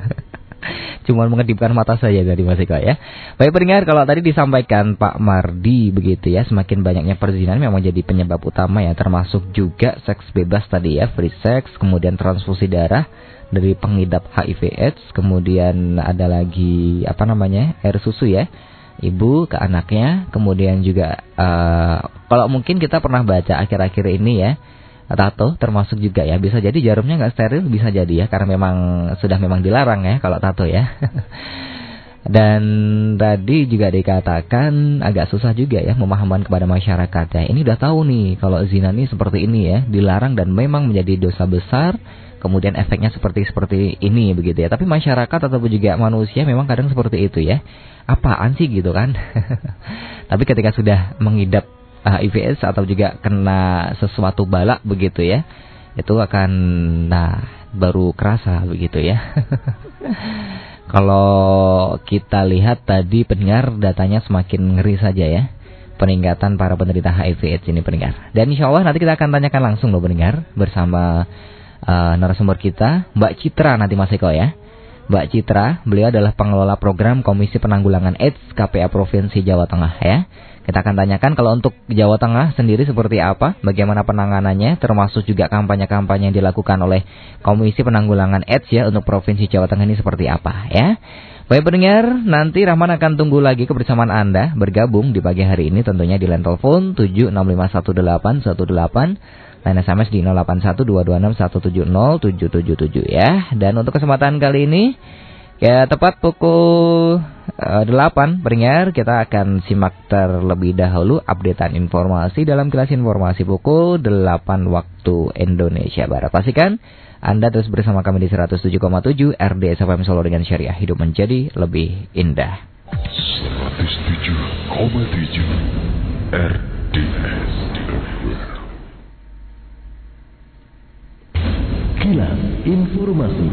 Cuma mengedipkan mata saja dari Mas Eko ya. Baik pendengar, kalau tadi disampaikan Pak Mardi begitu ya, semakin banyaknya perzinahan memang jadi penyebab utama ya, termasuk juga seks bebas tadi ya, free sex, kemudian transfusi darah dari pengidap HIV AIDS, kemudian ada lagi apa namanya? air susu ya ibu ke anaknya kemudian juga uh, kalau mungkin kita pernah baca akhir-akhir ini ya tato termasuk juga ya. Bisa jadi jarumnya nggak steril bisa jadi ya karena memang sudah memang dilarang ya kalau tato ya. Dan tadi juga dikatakan agak susah juga ya memahamkan kepada masyarakat ya. Ini udah tahu nih kalau zina ini seperti ini ya dilarang dan memang menjadi dosa besar kemudian efeknya seperti seperti ini begitu ya. Tapi masyarakat ataupun juga manusia memang kadang seperti itu ya. Apaan sih gitu kan. Tapi ketika sudah mengidap uh, atau juga kena sesuatu balak begitu ya, itu akan nah baru kerasa begitu ya. Kalau kita lihat tadi pendengar datanya semakin ngeri saja ya. Peningkatan para penderita HIV AIDS ini pendengar. Dan insya Allah nanti kita akan tanyakan langsung loh pendengar bersama uh, narasumber kita Mbak Citra nanti Mas Eko ya. Mbak Citra, beliau adalah pengelola program Komisi Penanggulangan AIDS KPA Provinsi Jawa Tengah ya. Kita akan tanyakan kalau untuk Jawa Tengah sendiri seperti apa, bagaimana penanganannya, termasuk juga kampanye-kampanye yang dilakukan oleh Komisi Penanggulangan AIDS ya untuk Provinsi Jawa Tengah ini seperti apa ya. Baik pendengar, nanti Rahman akan tunggu lagi kebersamaan Anda bergabung di pagi hari ini tentunya di line telepon 7651818 Line SMS di 081226170777 ya. Dan untuk kesempatan kali ini ya tepat pukul uh, eh, 8 peringat kita akan simak terlebih dahulu updatean informasi dalam kelas informasi pukul 8 waktu Indonesia Barat. Pastikan anda terus bersama kami di 107,7 RDS FM Solo dengan syariah hidup menjadi lebih indah. 107,7 RDS Kilas Informasi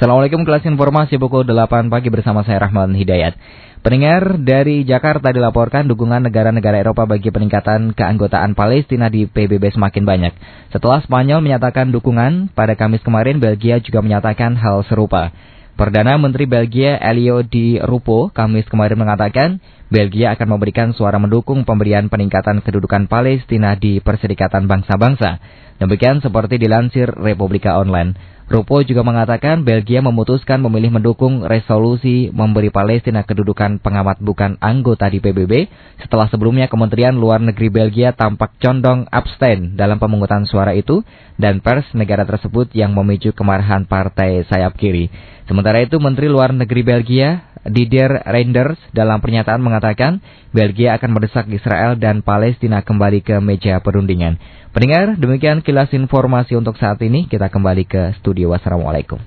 Assalamualaikum kelas informasi pukul 8 pagi bersama saya Rahman Hidayat. Pendengar dari Jakarta dilaporkan dukungan negara-negara Eropa bagi peningkatan keanggotaan Palestina di PBB semakin banyak. Setelah Spanyol menyatakan dukungan, pada Kamis kemarin Belgia juga menyatakan hal serupa. Perdana Menteri Belgia Elio Di Rupo Kamis kemarin mengatakan Belgia akan memberikan suara mendukung pemberian peningkatan kedudukan Palestina di Perserikatan Bangsa-Bangsa. Demikian seperti dilansir Republika Online. Rupo juga mengatakan Belgia memutuskan memilih mendukung resolusi memberi Palestina kedudukan pengamat bukan anggota di PBB setelah sebelumnya Kementerian Luar Negeri Belgia tampak condong abstain dalam pemungutan suara itu dan pers negara tersebut yang memicu kemarahan partai sayap kiri. Sementara itu Menteri Luar Negeri Belgia Didier Reinders dalam pernyataan mengatakan Belgia akan mendesak Israel dan Palestina kembali ke meja perundingan. Pendengar, demikian kilas informasi untuk saat ini. Kita kembali ke studio. Wassalamualaikum.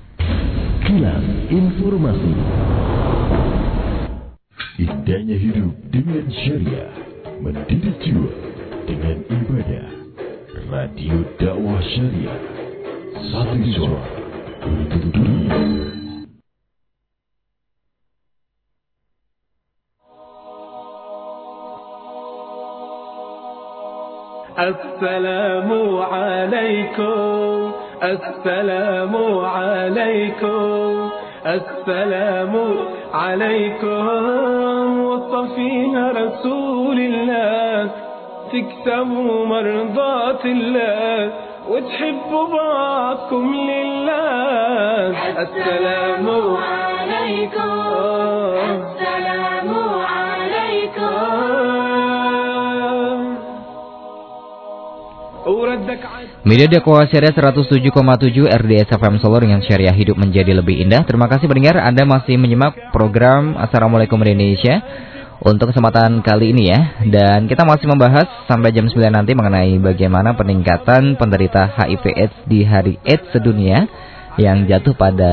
Kilas informasi. Indahnya hidup dengan syariah, mendidik jiwa dengan ibadah. Radio dakwah syariah, satu suara untuk dunia. السلام عليكم السلام عليكم السلام عليكم. وصفينا رسول الله تكسبوا مرضات الله وتحبوا بعضكم لله. السلام عليكم. Media dakwah syariah 107,7 RDS FM Solo dengan syariah hidup menjadi lebih indah. Terima kasih pendengar Anda masih menyimak program Assalamualaikum Indonesia untuk kesempatan kali ini ya. Dan kita masih membahas sampai jam 9 nanti mengenai bagaimana peningkatan penderita HIV AIDS di hari AIDS sedunia yang jatuh pada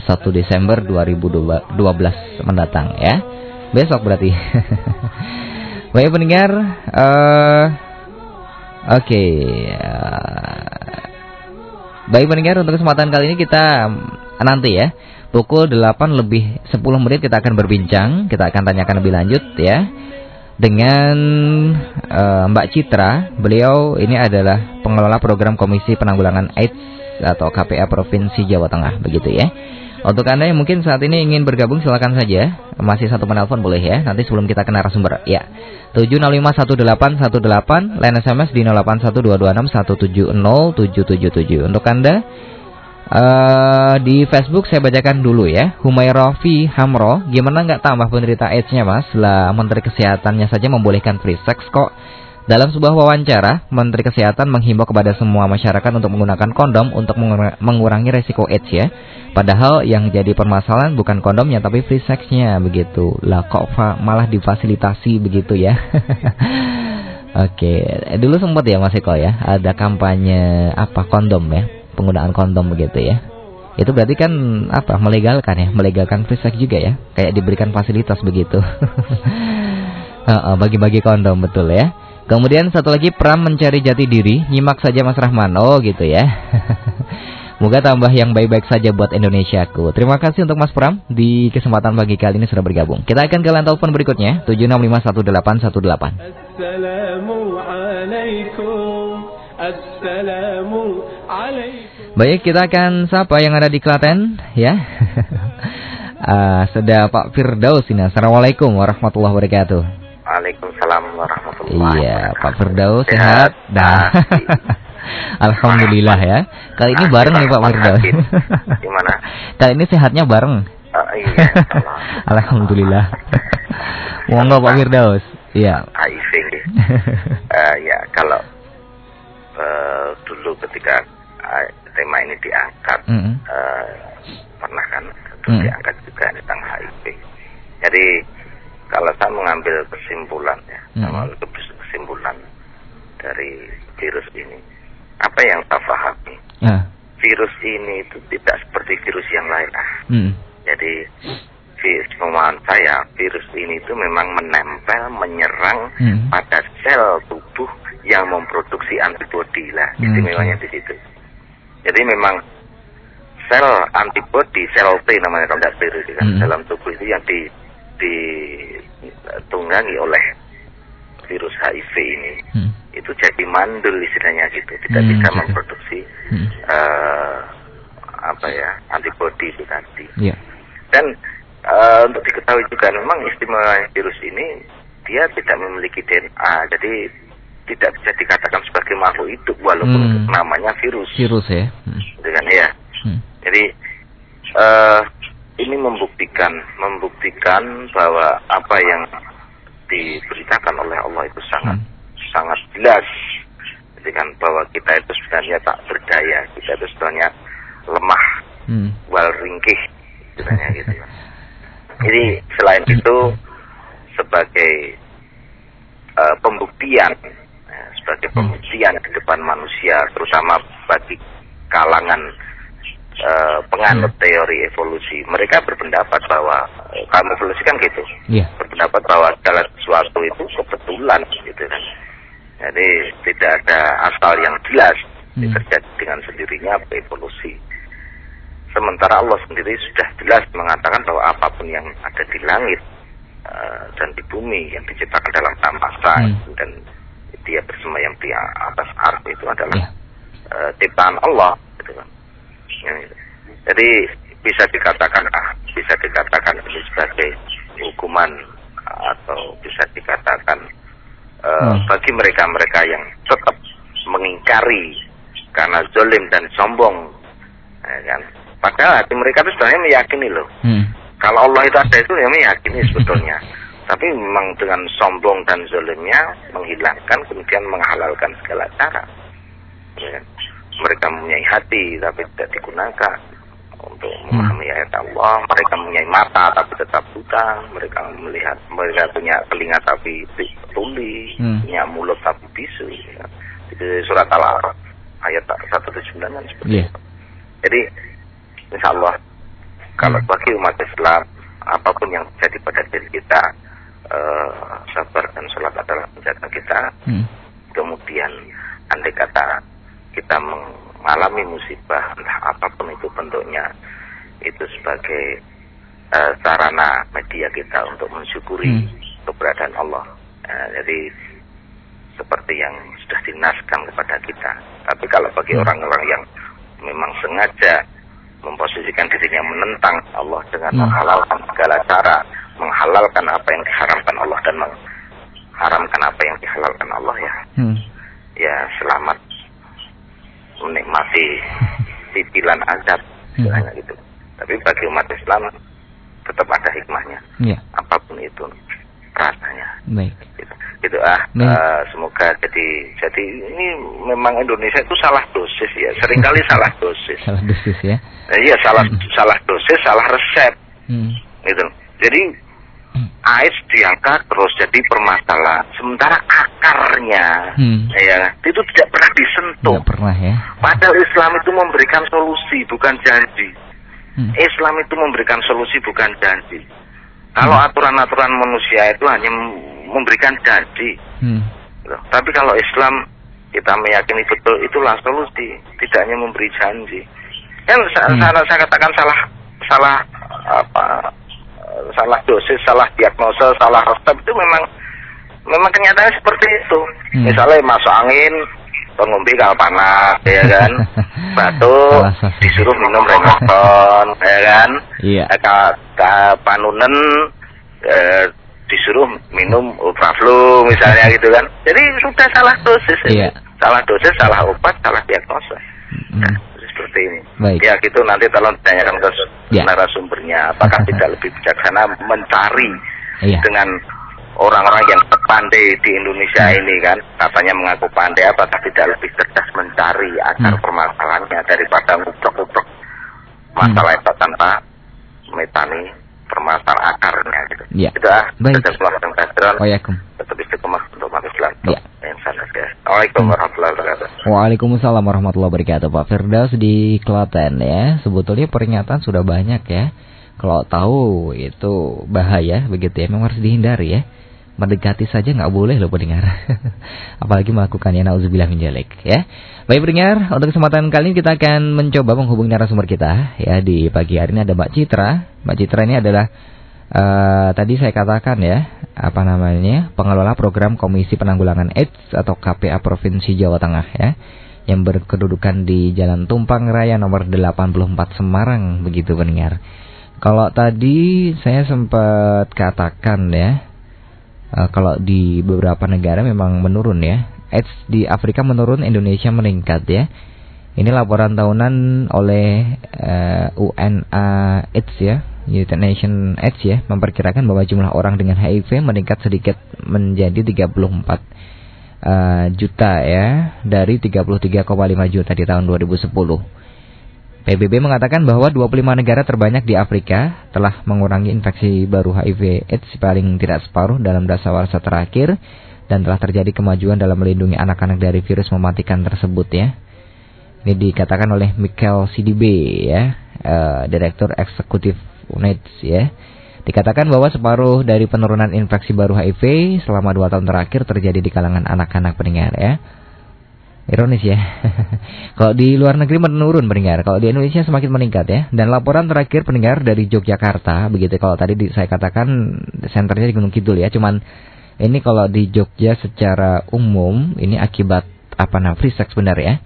1 Desember 2012 mendatang ya. Besok berarti. Baik pendengar, uh, Oke. Okay. Baik pendengar untuk kesempatan kali ini kita nanti ya pukul 8 lebih 10 menit kita akan berbincang, kita akan tanyakan lebih lanjut ya dengan uh, Mbak Citra. Beliau ini adalah pengelola program Komisi Penanggulangan AIDS atau KPA Provinsi Jawa Tengah begitu ya. Untuk Anda yang mungkin saat ini ingin bergabung silakan saja. Masih satu penelpon boleh ya. Nanti sebelum kita ke narasumber. Ya. 7651818 line SMS di 081226170777. Untuk Anda uh, di Facebook saya bacakan dulu ya. Humayrofi Hamro, gimana nggak tambah penderita AIDS-nya Mas? Lah Menteri Kesehatannya saja membolehkan free sex kok. Dalam sebuah wawancara, Menteri Kesehatan menghimbau kepada semua masyarakat untuk menggunakan kondom untuk mengurangi resiko AIDS ya. Padahal yang jadi permasalahan bukan kondomnya tapi free sexnya begitu. Lah kok malah difasilitasi begitu ya. Oke, dulu sempat ya Mas Eko ya, ada kampanye apa kondom ya, penggunaan kondom begitu ya. Itu berarti kan apa melegalkan ya, melegalkan free sex juga ya, kayak diberikan fasilitas begitu. Bagi-bagi kondom betul ya. Kemudian satu lagi Pram mencari jati diri, nyimak saja Mas Rahman. Oh gitu ya. Moga tambah yang baik-baik saja buat Indonesiaku. Terima kasih untuk Mas Pram di kesempatan pagi kali ini sudah bergabung. Kita akan ke telepon berikutnya 7651818. Baik, kita akan sapa yang ada di Klaten ya. uh, sudah Pak Firdaus ini. Assalamualaikum warahmatullahi wabarakatuh. Waalaikumsalam warahmatullahi Iya, Pak Firdaus sehat. Dah. Alhamdulillah ya. Kali ini bareng nih Pak Firdaus. Gimana? Kali ini sehatnya bareng. Uh, iya. Alhamdulillah. Monggo Pak Firdaus. Iya. HIV. uh, ya kalau uh, dulu ketika uh, tema ini diangkat, mm -hmm. uh, pernah kan mm -hmm. diangkat juga tentang HIV. Jadi kalau saya mengambil kesimpulan ya, hmm. mengambil kesimpulan dari virus ini, apa yang saya pahami, uh. virus ini itu tidak seperti virus yang lain. Ah. Hmm. Jadi pemahaman saya, virus ini itu memang menempel, menyerang hmm. pada sel tubuh yang memproduksi antibodi lah, hmm. istimewanya di situ. Jadi memang sel antibodi, sel T namanya kalau tidak virus kan, hmm. dalam tubuh itu yang di ditunggangi oleh virus HIV ini hmm. itu jadi mandul istilahnya gitu tidak hmm, bisa gitu. memproduksi hmm. uh, apa ya antibodi itu tadi yeah. dan uh, untuk diketahui juga memang istimewa virus ini dia tidak memiliki DNA jadi tidak bisa dikatakan sebagai makhluk hidup walaupun hmm. namanya virus virus ya hmm. dengan ya hmm. jadi uh, ini membuktikan membuktikan bahwa apa yang diberitakan oleh Allah itu sangat hmm. sangat jelas kan bahwa kita itu sebenarnya tak berdaya kita itu sebenarnya lemah hmm. wal ringkih sebenarnya gitu ya. jadi selain itu sebagai uh, pembuktian ya, sebagai hmm. pembuktian di depan manusia terutama bagi kalangan uh, penganut hmm. teori evolusi. Mereka berpendapat bahwa uh, kamu evolusi kan gitu. Yeah. Berpendapat bahwa segala sesuatu itu kebetulan gitu kan. Jadi tidak ada asal yang jelas hmm. terjadi dengan sendirinya evolusi. Sementara Allah sendiri sudah jelas mengatakan bahwa apa pun yang ada di langit uh, dan di bumi yang diciptakan dalam tamasa hmm. dan dia bersemayam di atas arti itu adalah yeah. uh, ciptaan Allah gitu kan. Jadi bisa dikatakan ah, bisa dikatakan ini sebagai hukuman atau bisa dikatakan uh, hmm. bagi mereka-mereka yang tetap mengingkari karena zolim dan sombong, ya kan? Padahal hati mereka itu sebenarnya meyakini loh. Hmm. Kalau Allah itu ada itu ya meyakini sebetulnya. Tapi memang dengan sombong dan zolimnya menghilangkan kemudian menghalalkan segala cara. Ya kan? Mereka mempunyai hati tapi tidak digunakan untuk hmm. memahami hmm. ayat Allah. Mereka mempunyai mata tapi tetap buta. Mereka melihat, mereka punya telinga tapi tuli, hmm. punya mulut tapi bisu. Ya. Itu surat Al-Araf ayat 179 kan seperti yeah. itu. Jadi insya Allah kalau hmm. bagi umat Islam apa pun yang terjadi pada diri kita uh, sabar dan sholat adalah menjaga kita. Hmm. Kemudian andai kata kita mengalami musibah entah apa pun itu bentuknya itu sebagai uh, sarana media kita untuk mensyukuri hmm. keberadaan Allah. Uh, jadi seperti yang sudah dinaskan kepada kita. Tapi kalau bagi hmm. orang-orang yang memang sengaja memposisikan dirinya menentang Allah dengan hmm. menghalalkan segala cara, menghalalkan apa yang diharamkan Allah dan mengharamkan apa yang dihalalkan Allah ya. Hmm. Ya selamat menikmati titilan azab hmm. gitu. Tapi bagi umat Islam tetap ada hikmahnya. Yeah. Apa pun itu rasanya. Baik. Gitu, gitu ah. Uh, semoga jadi jadi ini memang Indonesia itu salah dosis ya. Seringkali salah dosis. Salah dosis ya. Uh, iya salah hmm. salah dosis, salah resep. Hmm. Gitu. Jadi. AIS diangkat terus jadi permasalahan. Sementara akarnya hmm. ya itu tidak pernah disentuh. Tidak pernah ya. Padahal Islam itu memberikan solusi bukan janji. Hmm. Islam itu memberikan solusi bukan janji. Kalau hmm. aturan-aturan manusia itu hanya memberikan janji. Hmm. Tapi kalau Islam kita meyakini betul itulah solusi, tidak hanya memberi janji. Yang hmm. saya, saya katakan salah salah apa salah dosis, salah diagnosa, salah resep itu memang memang kenyataannya seperti itu. Hmm. Misalnya masuk angin, pengumpi kalau panas, ya kan, batuk, disuruh minum remokon, ya kan, iya. Eh, panunen eh, disuruh minum ultraflu misalnya gitu kan. Jadi sudah salah dosis, iya. salah dosis, salah obat, salah diagnosa. Hmm. Seperti ini. Baik. Ya gitu nanti tolong ditanyakan ke ya. narasumbernya, apakah tidak lebih bijaksana mencari iya. dengan orang-orang yang pandai di Indonesia hmm. ini kan katanya mengaku pandai apakah tidak lebih cerdas mencari akar hmm. permasalahannya daripada ngubrok-ngubrok masalah hmm. itu tanpa metani permasalahan akarnya gitu. Ya. Itu ah, Baik. Waalaikumsalam. Tetap istiqomah untuk umat Islam. Ya. Assalamualaikum warahmatullahi wabarakatuh. Waalaikumsalam warahmatullahi wabarakatuh Pak Firdaus di Klaten ya. Sebetulnya pernyataan sudah banyak ya. Kalau tahu itu bahaya begitu ya, memang harus dihindari ya mendekati saja nggak boleh loh pendengar. Apalagi melakukannya nauzubillah min jalik ya. Baik pendengar, untuk kesempatan kali ini kita akan mencoba menghubungi narasumber kita ya di pagi hari ini ada Mbak Citra. Mbak Citra ini adalah uh, tadi saya katakan ya, apa namanya? pengelola program Komisi Penanggulangan AIDS atau KPA Provinsi Jawa Tengah ya yang berkedudukan di Jalan Tumpang Raya nomor 84 Semarang begitu pendengar. Kalau tadi saya sempat katakan ya uh, kalau di beberapa negara memang menurun ya. AIDS di Afrika menurun, Indonesia meningkat ya. Ini laporan tahunan oleh uh, eh, UNA AIDS ya, United Nation AIDS ya, memperkirakan bahwa jumlah orang dengan HIV meningkat sedikit menjadi 34 uh, eh, juta ya, dari 33,5 juta di tahun 2010. PBB mengatakan bahwa 25 negara terbanyak di Afrika telah mengurangi infeksi baru HIV AIDS paling tidak separuh dalam dasawarsa terakhir dan telah terjadi kemajuan dalam melindungi anak-anak dari virus mematikan tersebut ya. Ini dikatakan oleh Michael CDB ya, uh, Direktur Eksekutif UNAIDS ya. Dikatakan bahwa separuh dari penurunan infeksi baru HIV selama dua tahun terakhir terjadi di kalangan anak-anak pendengar ya. Ironis ya. kalau di luar negeri menurun pendengar, kalau di Indonesia semakin meningkat ya. Dan laporan terakhir pendengar dari Yogyakarta, begitu kalau tadi di, saya katakan senternya di Gunung Kidul ya, cuman ini kalau di Jogja secara umum ini akibat apa namanya free sex benar ya.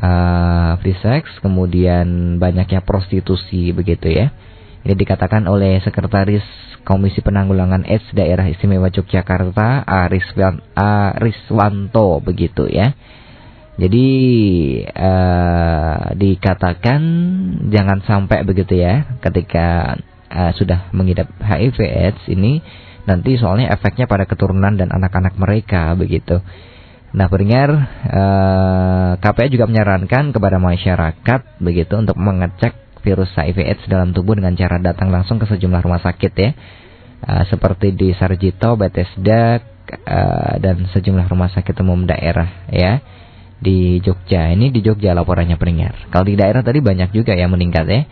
Uh, free sex kemudian banyaknya prostitusi begitu ya. Ini dikatakan oleh Sekretaris Komisi Penanggulangan AIDS Daerah Istimewa Yogyakarta Ariswanto begitu ya. Jadi uh, dikatakan jangan sampai begitu ya ketika uh, sudah mengidap HIV AIDS ini nanti soalnya efeknya pada keturunan dan anak-anak mereka begitu. Nah, pendengar uh, KPA juga menyarankan kepada masyarakat begitu untuk mengecek virus HIV AIDS dalam tubuh dengan cara datang langsung ke sejumlah rumah sakit ya. Uh, seperti di Sarjito, Bethesda uh, dan sejumlah rumah sakit umum daerah ya di Jogja. Ini di Jogja laporannya pendengar. Kalau di daerah tadi banyak juga yang meningkat ya.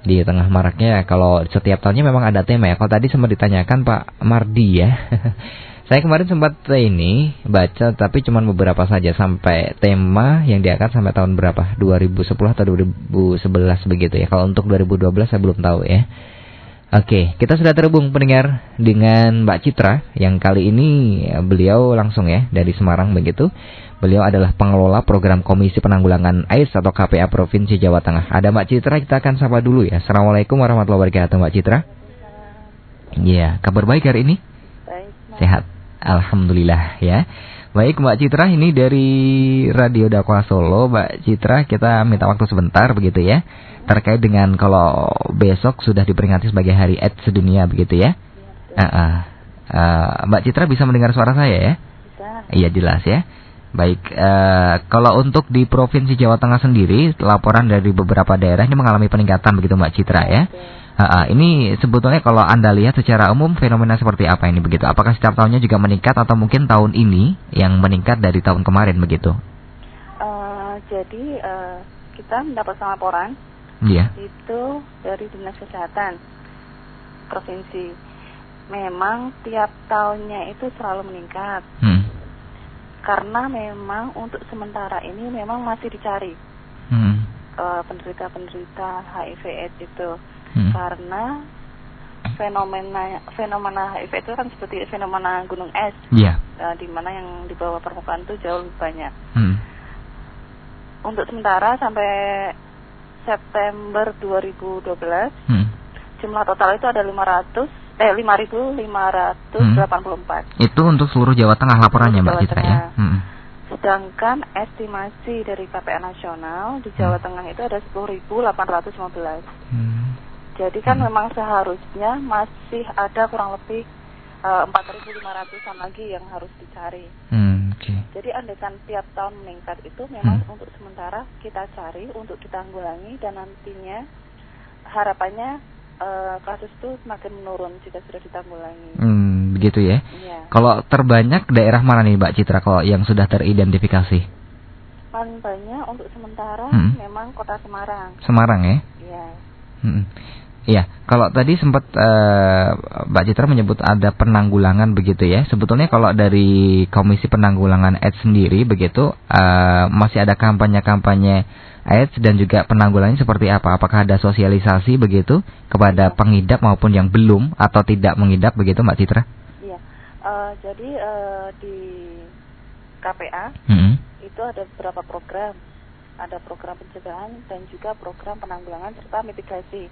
Di tengah maraknya kalau setiap tahunnya memang ada tema ya. Kalau tadi sempat ditanyakan Pak Mardi ya. Saya kemarin sempat ini baca tapi cuma beberapa saja sampai tema yang diangkat sampai tahun berapa? 2010 atau 2011 begitu ya. Kalau untuk 2012 saya belum tahu ya. Oke, kita sudah terhubung pendengar dengan Mbak Citra yang kali ini beliau langsung ya dari Semarang begitu. Beliau adalah pengelola program Komisi Penanggulangan AIDS atau KPA Provinsi Jawa Tengah. Ada Mbak Citra, kita akan sapa dulu ya. Assalamualaikum warahmatullahi wabarakatuh Mbak Citra. Iya, kabar baik hari ini? Baik. Sehat. Alhamdulillah ya. Baik Mbak Citra, ini dari Radio Dakwah Solo. Mbak Citra, kita minta waktu sebentar begitu ya. Terkait dengan kalau besok sudah diperingati sebagai Hari AIDS sedunia begitu ya. Uh, uh, uh, Mbak Citra bisa mendengar suara saya ya? Bisa. Iya jelas ya. Baik, uh, kalau untuk di Provinsi Jawa Tengah sendiri, laporan dari beberapa daerah ini mengalami peningkatan begitu Mbak Citra ya. Uh, uh, ini sebetulnya kalau Anda lihat secara umum fenomena seperti apa ini begitu? Apakah setiap tahunnya juga meningkat atau mungkin tahun ini yang meningkat dari tahun kemarin begitu? Uh, jadi uh, kita mendapatkan laporan Iya. itu dari Dinas Kesehatan Provinsi. Memang tiap tahunnya itu selalu meningkat. Hmm. Karena memang untuk sementara ini memang masih dicari Hmm. uh, penderita-penderita HIV AIDS itu. Hmm. Karena fenomena fenomena HIV itu kan seperti fenomena gunung es, Iya. uh, di mana yang di bawah permukaan itu jauh lebih banyak. Hmm. Untuk sementara sampai September 2012 Hmm. jumlah total itu ada 500 eh 5.584. Itu untuk seluruh Jawa Tengah laporannya Mbak Jawa Citra ya. Hmm. Sedangkan estimasi dari KPA nasional di Jawa Tengah itu ada 10.815. Hmm. Jadi kan memang seharusnya masih ada kurang lebih uh, 4.500an lagi yang harus dicari. Hmm, Oke. Jadi andaikan tiap tahun meningkat itu memang Hmm. untuk sementara kita cari untuk ditanggulangi dan nantinya harapannya eh, kasus itu semakin menurun jika sudah ditanggulangi. Hmm, begitu ya. Iya. Kalau terbanyak daerah mana nih Mbak Citra kalau yang sudah teridentifikasi? Paling banyak untuk sementara Hmm. memang Kota Semarang. Semarang ya. Iya. Hmm. Iya, kalau tadi sempat eh, Mbak Citra menyebut ada penanggulangan begitu ya. Sebetulnya kalau dari Komisi Penanggulangan AIDS sendiri begitu eh, masih ada kampanye-kampanye AIDS dan juga penanggulangannya seperti apa? Apakah ada sosialisasi begitu kepada pengidap maupun yang belum atau tidak mengidap begitu Mbak Citra? Iya. Eh, jadi eh, di KPA Hmm. itu ada beberapa program. Ada program pencegahan dan juga program penanggulangan serta mitigasi.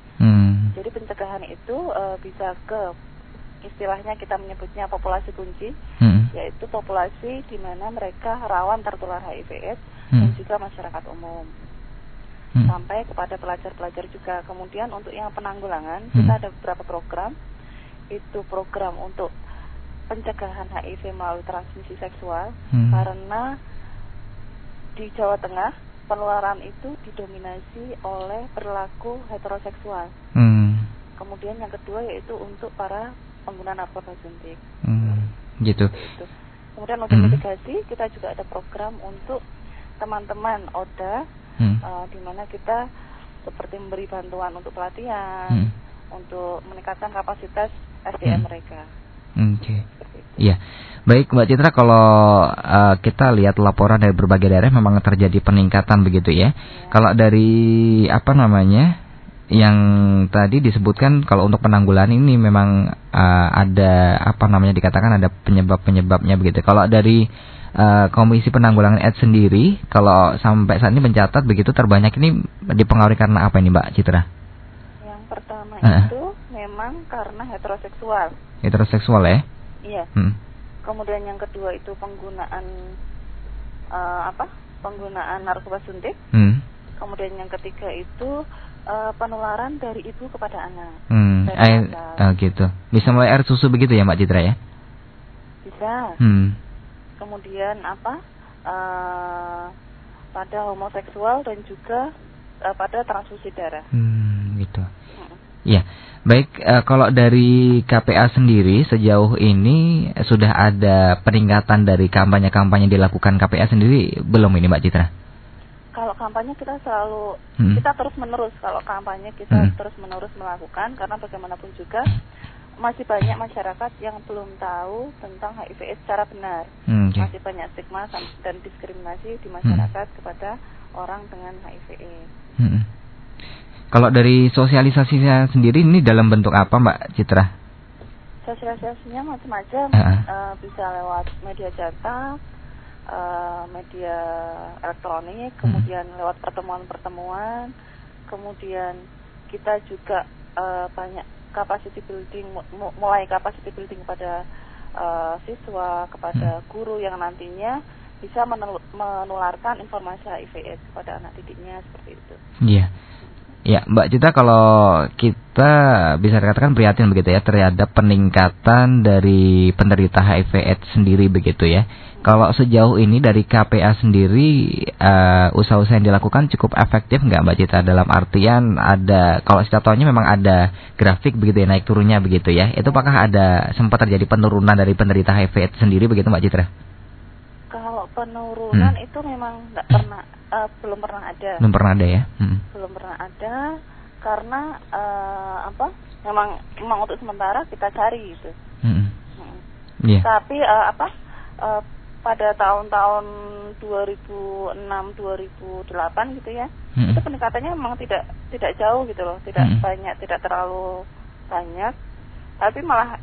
Hmm. Jadi pencegahan itu eh, bisa ke istilahnya kita menyebutnya populasi kunci, Hmm. yaitu populasi di mana mereka rawan tertular HIV/AIDS dan Hmm. juga masyarakat umum. Hmm. Sampai kepada pelajar-pelajar juga. Kemudian untuk yang penanggulangan Hmm. kita ada beberapa program. Itu program untuk pencegahan HIV melalui transmisi seksual Hmm. karena di Jawa Tengah penularan itu didominasi oleh perilaku heteroseksual. Hmm. Kemudian yang kedua yaitu untuk para pengguna narkoba suntik. Hmm. Gitu. Itu. Kemudian untuk Hmm. mitigasi kita juga ada program untuk teman-teman ODA Hmm. eh, di mana kita seperti memberi bantuan untuk pelatihan, Hmm. untuk meningkatkan kapasitas SDM Hmm. mereka. Oke. Itu. Iya. Baik Mbak Citra kalau uh, kita lihat laporan dari berbagai daerah memang terjadi peningkatan begitu ya. Kalau dari apa namanya yang tadi disebutkan kalau untuk penanggulangan ini memang uh, ada apa namanya dikatakan ada penyebab-penyebabnya begitu. Kalau dari uh, Komisi Penanggulangan AIDS sendiri kalau sampai saat ini mencatat begitu terbanyak ini dipengaruhi karena apa ini Mbak Citra? Yang pertama pertama uh. itu memang karena heteroseksual. Heteroseksual ya? Iya. Hmm. Kemudian yang kedua itu penggunaan uh, apa? Penggunaan narkoba suntik. Hmm. Kemudian yang ketiga itu uh, penularan dari ibu kepada anak. Hmm. Air, oh gitu. Bisa mulai air susu begitu ya Mbak Citra ya? Bisa. Hmm. Kemudian apa? Uh, pada homoseksual dan juga uh, pada transfusi darah. Hmm, gitu. Hmm. Ya, baik. Uh, kalau dari KPA sendiri sejauh ini sudah ada peningkatan dari kampanye-kampanye dilakukan KPA sendiri belum ini Mbak Citra? Kalau kampanye kita selalu hmm. kita terus menerus. Kalau kampanye kita hmm. terus menerus melakukan karena bagaimanapun juga masih banyak masyarakat yang belum tahu tentang HIV secara benar. Hmm, okay. Masih banyak stigma dan diskriminasi di masyarakat hmm. kepada orang dengan HIV. Hmm. Kalau dari sosialisasinya sendiri ini dalam bentuk apa Mbak Citra? Sosialisasinya macam-macam, uh -uh. uh, bisa lewat media cetak, uh, media elektronik, hmm. kemudian lewat pertemuan-pertemuan, kemudian kita juga uh, banyak capacity building mulai capacity building kepada uh, siswa kepada hmm. guru yang nantinya bisa menularkan informasi HIV/AIDS kepada anak didiknya seperti itu. Iya. Yeah. Ya, Mbak Cita kalau kita bisa dikatakan prihatin begitu ya terhadap peningkatan dari penderita HIV/AIDS sendiri begitu ya. Kalau sejauh ini dari KPA sendiri uh, usaha-usaha yang dilakukan cukup efektif nggak Mbak Cita dalam artian ada kalau setiap tahunnya memang ada grafik begitu ya naik turunnya begitu ya. Itu apakah ada sempat terjadi penurunan dari penderita HIV/AIDS sendiri begitu Mbak Citra? Kalau penurunan hmm. itu memang nggak pernah uh, belum pernah ada. Belum pernah ada ya? Hmm. Belum pernah ada karena uh, apa? Memang memang untuk sementara kita cari itu. Hmm. Hmm. Yeah. Tapi uh, apa? Uh, pada tahun-tahun 2006 2008 gitu ya. Hmm. Itu peningkatannya memang tidak tidak jauh gitu loh, tidak hmm. banyak, tidak terlalu banyak. Tapi malah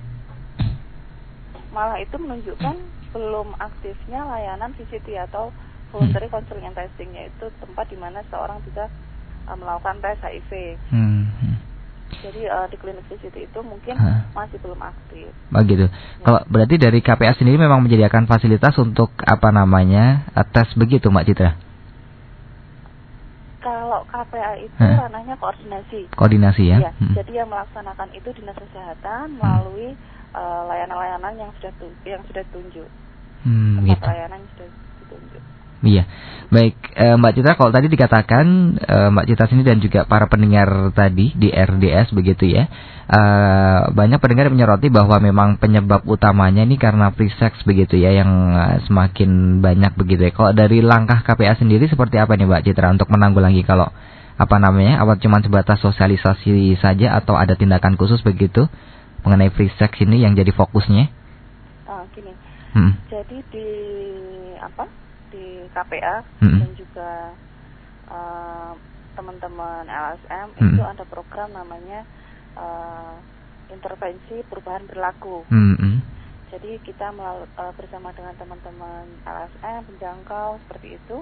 malah itu menunjukkan belum aktifnya layanan VCT atau voluntary counseling and testing yaitu tempat di mana seorang bisa uh, melakukan tes HIV. Hmm. hmm. Jadi uh, di klinik VCT itu mungkin ha. masih belum aktif. Begitu. Ya. Kalau berarti dari KPA sendiri memang menyediakan fasilitas untuk apa namanya uh, tes begitu, Mbak Citra? Kalau KPA itu ha. ranahnya koordinasi. Koordinasi ya. ya hmm. Jadi yang melaksanakan itu dinas kesehatan melalui layanan-layanan uh, yang sudah yang sudah tunjuk. Hmm, gitu. layanan yang sudah ditunjuk. Iya, baik e, Mbak Citra kalau tadi dikatakan e, Mbak Citra sini dan juga para pendengar tadi di RDS begitu ya e, Banyak pendengar menyoroti bahwa memang penyebab utamanya ini karena free sex begitu ya Yang semakin banyak begitu ya Kalau dari langkah KPA sendiri seperti apa nih Mbak Citra untuk menanggulangi kalau apa namanya awal cuma sebatas sosialisasi saja atau ada tindakan khusus begitu mengenai free sex ini yang jadi fokusnya? Oh, gini. Hmm. Jadi di apa? Di KPA hmm. dan juga uh, teman-teman LSM hmm. itu ada program namanya uh, intervensi perubahan perilaku. Hmm. Jadi kita melalui, uh, bersama dengan teman-teman LSM penjangkau seperti itu,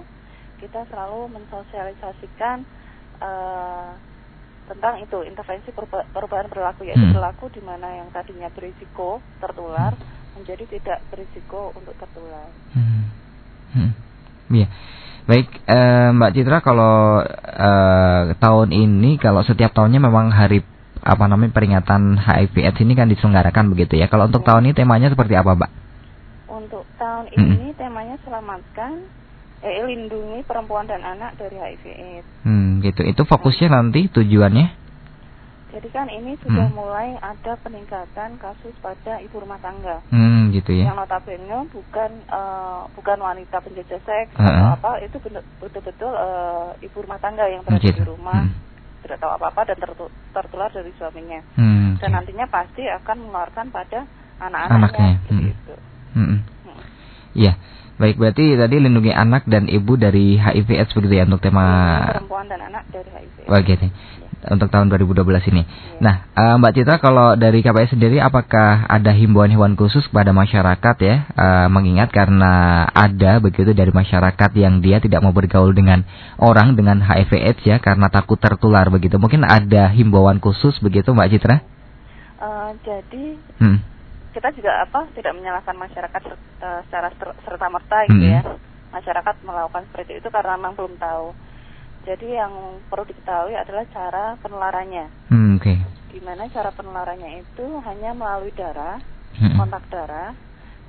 kita selalu mensosialisasikan uh, tentang itu intervensi perubahan perilaku yaitu hmm. perilaku di mana yang tadinya berisiko tertular menjadi tidak berisiko untuk tertular. Hmm. Hmm. Iya. Baik, eh, Mbak Citra kalau eh, tahun ini kalau setiap tahunnya memang hari apa namanya peringatan HIV/AIDS ini kan diselenggarakan begitu ya. Kalau untuk tahun ini temanya seperti apa, Mbak? Untuk tahun hmm. ini temanya selamatkan eh, lindungi perempuan dan anak dari HIV/AIDS. Hmm, gitu. Itu fokusnya nanti tujuannya? Jadi kan ini sudah hmm. mulai ada peningkatan kasus pada ibu rumah tangga. Hmm, gitu ya. Yang notabene bukan uh, bukan wanita penjajah seks uh -huh. atau apa, itu betul-betul uh, ibu rumah tangga yang berada gitu. di rumah. Hmm. Tidak tahu apa-apa dan tertular dari suaminya. Hmm, dan nantinya pasti akan mengeluarkan pada anak-anaknya. Anaknya. Hmm. Gitu. Hmm. Hmm. Iya. Baik, berarti tadi lindungi anak dan ibu dari HIV AIDS begitu ya untuk tema perempuan dan anak dari HIV. Gitu. Untuk tahun 2012 ini. Nah, uh, Mbak Citra kalau dari KPS sendiri apakah ada himbauan-himbauan khusus kepada masyarakat ya uh, mengingat karena ada begitu dari masyarakat yang dia tidak mau bergaul dengan orang dengan HIV AIDS ya karena takut tertular begitu. Mungkin ada himbauan khusus begitu Mbak Citra? Uh, jadi hmm. kita juga apa tidak menyalahkan masyarakat secara serta merta gitu hmm. ya. Masyarakat melakukan seperti itu karena memang belum tahu jadi yang perlu diketahui adalah cara penularannya. Hmm, Oke. Okay. Gimana cara penularannya itu hanya melalui darah, hmm. kontak darah,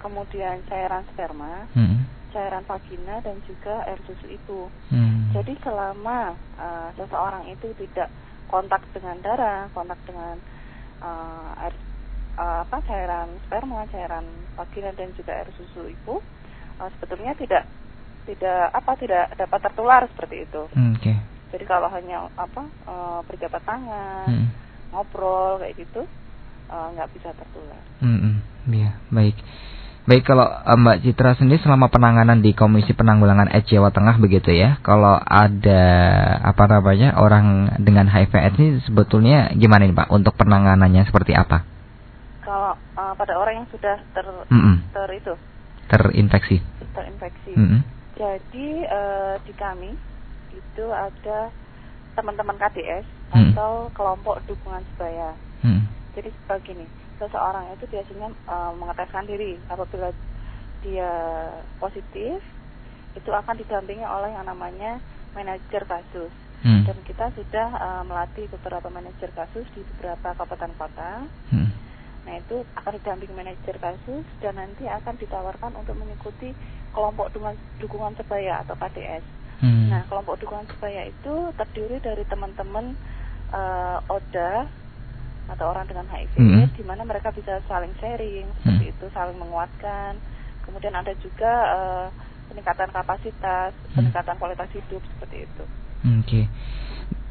kemudian cairan sperma, hmm. cairan vagina dan juga air susu ibu. Hmm. Jadi selama uh, seseorang itu tidak kontak dengan darah, kontak dengan uh, air uh, apa cairan sperma, cairan vagina dan juga air susu ibu, uh, sebetulnya tidak tidak apa tidak dapat tertular seperti itu. Hmm, Oke. Okay. Jadi kalau hanya apa e, berjabat tangan, hmm. ngobrol kayak gitu eh, nggak bisa tertular. Hmm, iya baik. Baik kalau uh, Mbak Citra sendiri selama penanganan di Komisi Penanggulangan AIDS Jawa Tengah begitu ya, kalau ada apa namanya orang dengan HIV AIDS ini sebetulnya gimana nih Pak untuk penanganannya seperti apa? Kalau uh, pada orang yang sudah ter, mm -mm. ter itu terinfeksi. Terinfeksi. Mm -mm. Jadi uh, di kami itu ada teman-teman KDS hmm. atau kelompok dukungan sebaya. Hmm. Jadi begini, seseorang itu biasanya uh, mengeteskan diri apabila dia positif itu akan didampingi oleh yang namanya manajer kasus. Hmm. Dan kita sudah uh, melatih beberapa manajer kasus di beberapa kabupaten kota. Hmm. Nah itu akan didampingi manajer kasus dan nanti akan ditawarkan untuk mengikuti kelompok dukungan, dukungan sebaya atau KDS. Hmm. Nah, kelompok dukungan sebaya itu terdiri dari teman-teman uh, ODA atau orang dengan HIV, hmm. di mana mereka bisa saling sharing seperti hmm. itu, saling menguatkan. Kemudian ada juga uh, peningkatan kapasitas, hmm. peningkatan kualitas hidup seperti itu. Oke. Okay.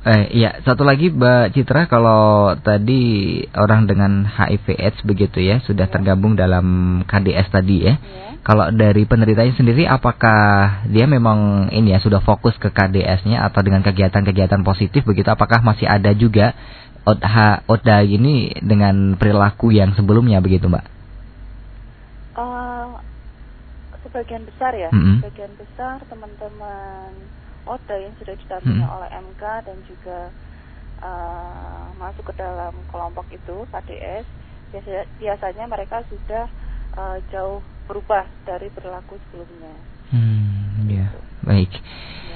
Eh, iya, satu lagi Mbak Citra, kalau tadi orang dengan HIV AIDS begitu ya, sudah ya. tergabung dalam KDS tadi ya. ya. Kalau dari penderitanya sendiri, apakah dia memang ini ya sudah fokus ke KDS-nya atau dengan kegiatan-kegiatan positif begitu? Apakah masih ada juga ODA, ODA ini dengan perilaku yang sebelumnya begitu Mbak? Uh, sebagian besar ya, mm -hmm. sebagian besar teman-teman ODA yang sudah didampingi hmm. oleh MK dan juga uh, masuk ke dalam kelompok itu KDS biasanya, biasanya mereka sudah uh, jauh berubah dari perilaku sebelumnya. Hmm, ya, gitu. baik. Ya.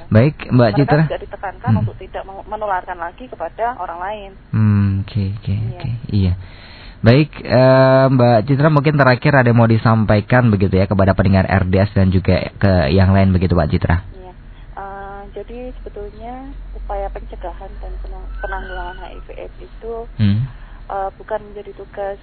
Baik, Mbak mereka Citra. Tidak ditekankan hmm. untuk tidak menularkan lagi kepada orang lain. Hmm, oke, okay, oke, okay, iya. Okay. Iya. Baik, uh, Mbak Citra mungkin terakhir ada yang mau disampaikan begitu ya kepada pendengar RDS dan juga ke yang lain begitu, Mbak Citra. Jadi sebetulnya upaya pencegahan dan penanggulangan HIV/AIDS itu hmm. uh, bukan menjadi tugas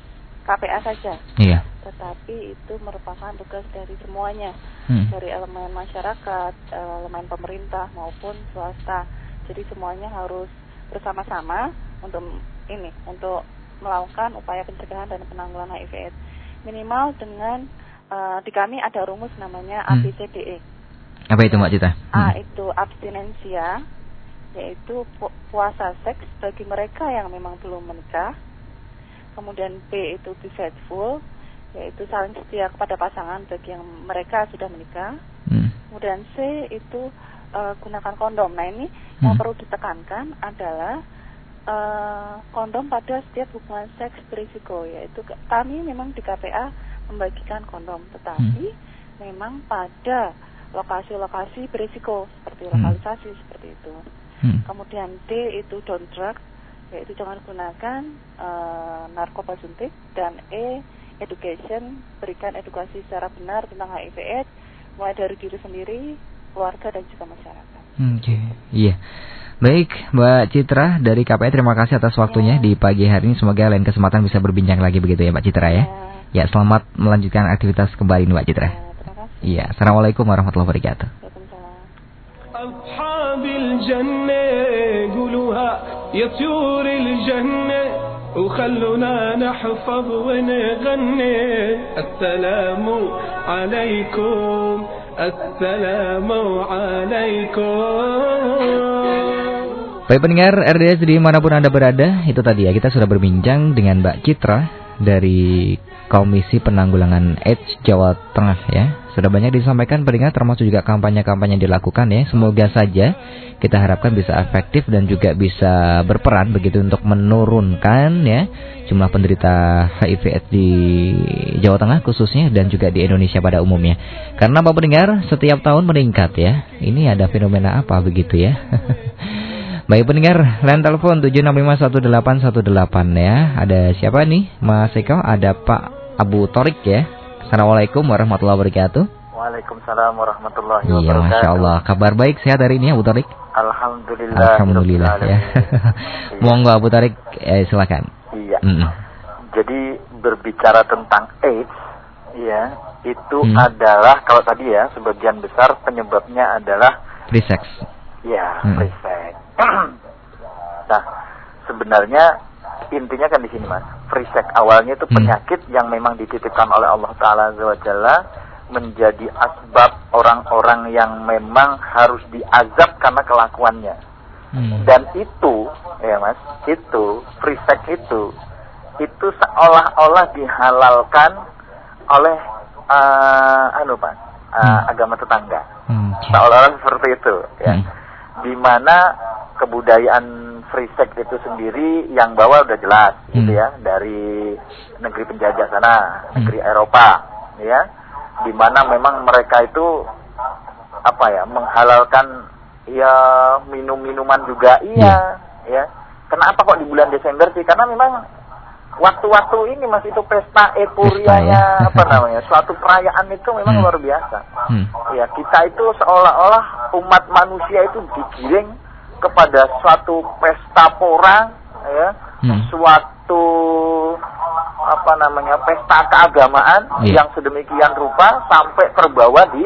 KPA saja, iya. tetapi itu merupakan tugas dari semuanya, hmm. dari elemen masyarakat, elemen pemerintah maupun swasta. Jadi semuanya harus bersama-sama untuk ini, untuk melakukan upaya pencegahan dan penanggulangan HIV/AIDS minimal dengan uh, di kami ada rumus namanya hmm. Apa itu Mbak Cita? A hmm. itu abstinensia, yaitu pu puasa seks bagi mereka yang memang belum menikah. Kemudian B itu be faithful, yaitu saling setia kepada pasangan bagi yang mereka sudah menikah. Hmm. Kemudian C itu uh, gunakan kondom. Nah ini hmm. yang perlu ditekankan adalah uh, kondom pada setiap hubungan seks berisiko, yaitu kami memang di KPA membagikan kondom, tetapi hmm. memang pada lokasi-lokasi berisiko seperti hmm. lokalisasi hmm. seperti itu. Hmm. Kemudian D itu don't drug yaitu jangan gunakan uh, narkoba suntik dan E education berikan edukasi secara benar tentang HIV/AIDS mulai dari diri sendiri, keluarga dan juga masyarakat. Oke, okay. iya. Baik, Mbak Citra dari KPI terima kasih atas waktunya ya. di pagi hari ini. Semoga lain kesempatan bisa berbincang lagi begitu ya Mbak Citra ya. Ya, ya selamat melanjutkan aktivitas kembali Mbak Citra. Ya. Iya, Assalamualaikum warahmatullahi wabarakatuh. أصحاب الجنة قولوها يا طيور الجنة وخلونا نحفظ ونغني السلام عليكم السلام عليكم Baik pendengar RDS di manapun Anda berada, itu tadi ya kita sudah berbincang dengan Mbak Citra dari Komisi Penanggulangan AIDS Jawa Tengah ya. Sudah banyak disampaikan pendengar termasuk juga kampanye-kampanye yang dilakukan ya. Semoga saja kita harapkan bisa efektif dan juga bisa berperan begitu untuk menurunkan ya jumlah penderita HIV AIDS di Jawa Tengah khususnya dan juga di Indonesia pada umumnya. Karena Bapak pendengar setiap tahun meningkat ya. Ini ada fenomena apa begitu ya? Baik pendengar, line telepon 7651818 ya. Ada siapa nih? Mas Eko, ada Pak Abu Torik ya. Assalamualaikum warahmatullahi wabarakatuh. Waalaikumsalam warahmatullahi wabarakatuh. Iya, Masya Allah. Kabar baik sehat hari ini Abu Torik? Alhamdulillah. Alhamdulillah ya. Monggo Abu Torik, eh, silakan. Iya. Mm. Jadi berbicara tentang AIDS, ya itu mm. adalah kalau tadi ya sebagian besar penyebabnya adalah free sex. Ya, mm. free sex nah, sebenarnya intinya kan di sini mas, free sex awalnya itu hmm. penyakit hmm. yang memang dititipkan oleh Allah Taala Jalla menjadi asbab orang-orang yang memang harus diazab karena kelakuannya. Hmm. Dan itu, ya mas, itu free sex itu, itu seolah-olah dihalalkan oleh uh, anu pak, uh, hmm. agama tetangga. Hmm. Seolah-olah seperti itu, ya. Hmm. Di mana kebudayaan free sex itu sendiri yang bawa udah jelas gitu hmm. gitu ya dari negeri penjajah sana, hmm. negeri Eropa ya. Di mana memang mereka itu apa ya, menghalalkan ya minum-minuman juga iya hmm. ya. Kenapa kok di bulan Desember sih? Karena memang waktu-waktu ini masih itu pesta euforianya ya. apa namanya suatu perayaan itu memang hmm. luar biasa hmm. ya kita itu seolah-olah umat manusia itu digiring kepada suatu pesta pora ya hmm. suatu apa namanya pesta keagamaan yeah. yang sedemikian rupa sampai terbawa di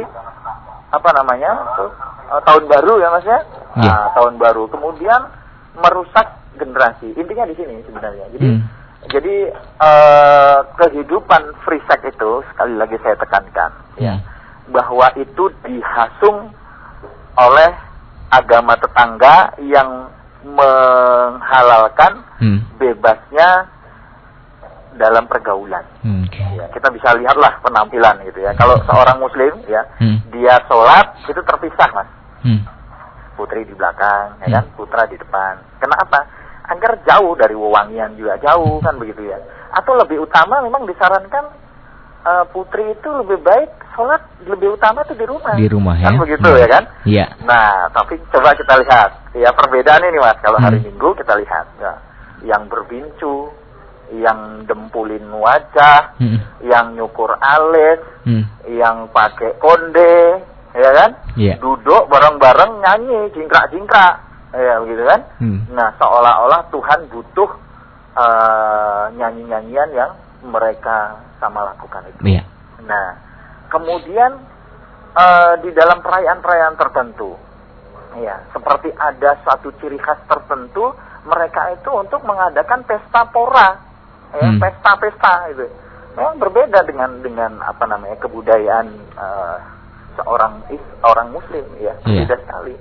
apa namanya tuh, uh, tahun baru ya mas ya yeah. nah, tahun baru kemudian merusak generasi intinya di sini sebenarnya jadi hmm. jadi uh, kehidupan free sex itu sekali lagi saya tekankan yeah. ya bahwa itu dihasung oleh agama tetangga yang menghalalkan hmm. bebasnya dalam pergaulan. Hmm, okay. ya, kita bisa lihatlah penampilan gitu ya. Kalau seorang muslim ya, hmm. dia sholat itu terpisah mas. Hmm. Putri di belakang, ya kan? Hmm. Putra di depan. Kenapa? Agar jauh dari wewangian juga jauh kan begitu ya. Atau lebih utama memang disarankan uh, putri itu lebih baik sholat lebih utama itu di rumah. Di rumah kan ya. begitu ya kan? Iya. Nah, tapi coba kita lihat ya perbedaan ini Mas. Kalau hari hmm. Minggu kita lihat ya, yang berbincu, yang dempulin wajah, hmm. yang nyukur alis, hmm. yang pakai konde, ya kan? Yeah. Duduk bareng-bareng nyanyi jingkrak-jingkrak, ya begitu kan? Hmm. Nah, seolah-olah Tuhan butuh uh, nyanyi-nyanyian yang mereka sama lakukan itu. Iya. Nah, kemudian uh, di dalam perayaan-perayaan tertentu, ya seperti ada suatu ciri khas tertentu, mereka itu untuk mengadakan pesta pora, ya hmm. pesta-pesta itu. Memang berbeda dengan dengan apa namanya kebudayaan uh, seorang orang Muslim, ya yeah. beda sekali.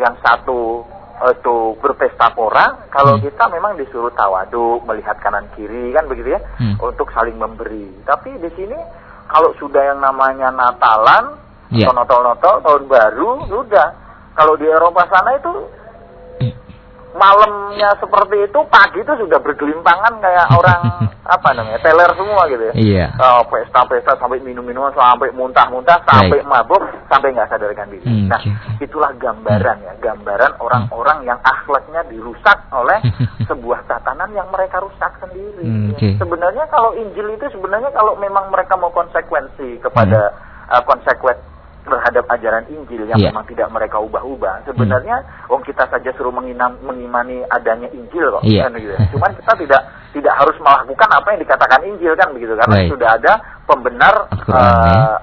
Yang satu itu berpesta pora, kalau hmm. kita memang disuruh tawadu, melihat kanan kiri kan begitu ya, hmm. untuk saling memberi. Tapi di sini kalau sudah yang namanya Natalan, yeah. atau tahun baru, sudah. Kalau di Eropa sana itu malamnya seperti itu pagi itu sudah bergelimpangan kayak orang apa namanya teler semua gitu ya iya oh, pesta-pesta sampai minum-minuman sampai muntah-muntah sampai right. mabuk sampai nggak sadarkan diri hmm, nah okay. itulah gambaran ya gambaran orang-orang yang akhlaknya dirusak oleh sebuah tatanan yang mereka rusak sendiri hmm, okay. sebenarnya kalau Injil itu sebenarnya kalau memang mereka mau konsekuensi kepada hmm. uh, konsekuen terhadap ajaran Injil yang yeah. memang tidak mereka ubah-ubah. Sebenarnya, hmm. om kita saja suruh menginam, mengimani adanya Injil kok, yeah. kan gitu. Cuman kita tidak tidak harus melakukan apa yang dikatakan Injil kan begitu, karena right. sudah ada pembenar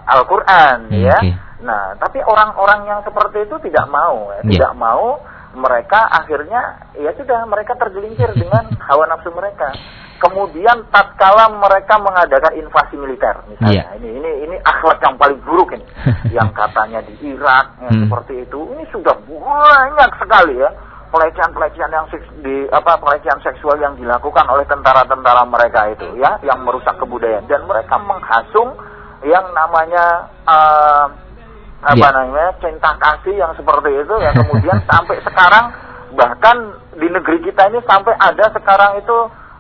Al-Quran, uh, ya. Okay. Nah, tapi orang-orang yang seperti itu tidak mau, ya. yeah. tidak mau mereka akhirnya ya sudah mereka tergelincir dengan hawa nafsu mereka. Kemudian tatkala mereka mengadakan invasi militer misalnya. Yeah. Ini ini ini akhlak yang paling buruk ini. yang katanya di Irak yang hmm. seperti itu. Ini sudah banyak sekali ya pelecehan-pelecehan yang seks, di apa pelecehan seksual yang dilakukan oleh tentara-tentara mereka itu ya yang merusak kebudayaan dan mereka menghasung yang namanya uh, apa yeah. namanya cinta kasih yang seperti itu ya kemudian sampai sekarang bahkan di negeri kita ini sampai ada sekarang itu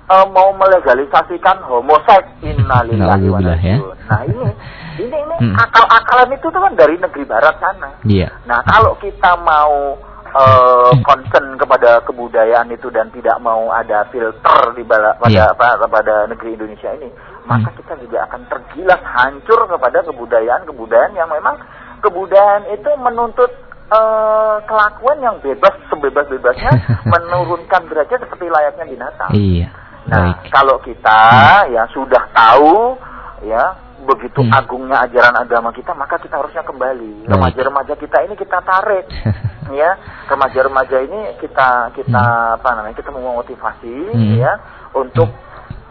uh, mau melegalisasikan homoseks innalillahi wa ya. Nah ini ini ini hmm. akal-akalan itu tuh kan dari negeri barat sana. Iya. Nah kalau kita mau uh, concern kepada kebudayaan itu dan tidak mau ada filter di bala, pada yeah. pada, pada negeri Indonesia ini, maka hmm. kita juga akan tergilas hancur kepada kebudayaan-kebudayaan yang memang kebudayaan itu menuntut uh, kelakuan yang bebas sebebas-bebasnya menurunkan derajat seperti layaknya binatang. Iya. Nah, Baik. kalau kita hmm. ya sudah tahu ya begitu hmm. agungnya ajaran agama kita, maka kita harusnya kembali. Remaja-remaja kita ini kita tarik, ya. Remaja-remaja ini kita kita hmm. apa namanya? Kita memotivasi, hmm. ya, untuk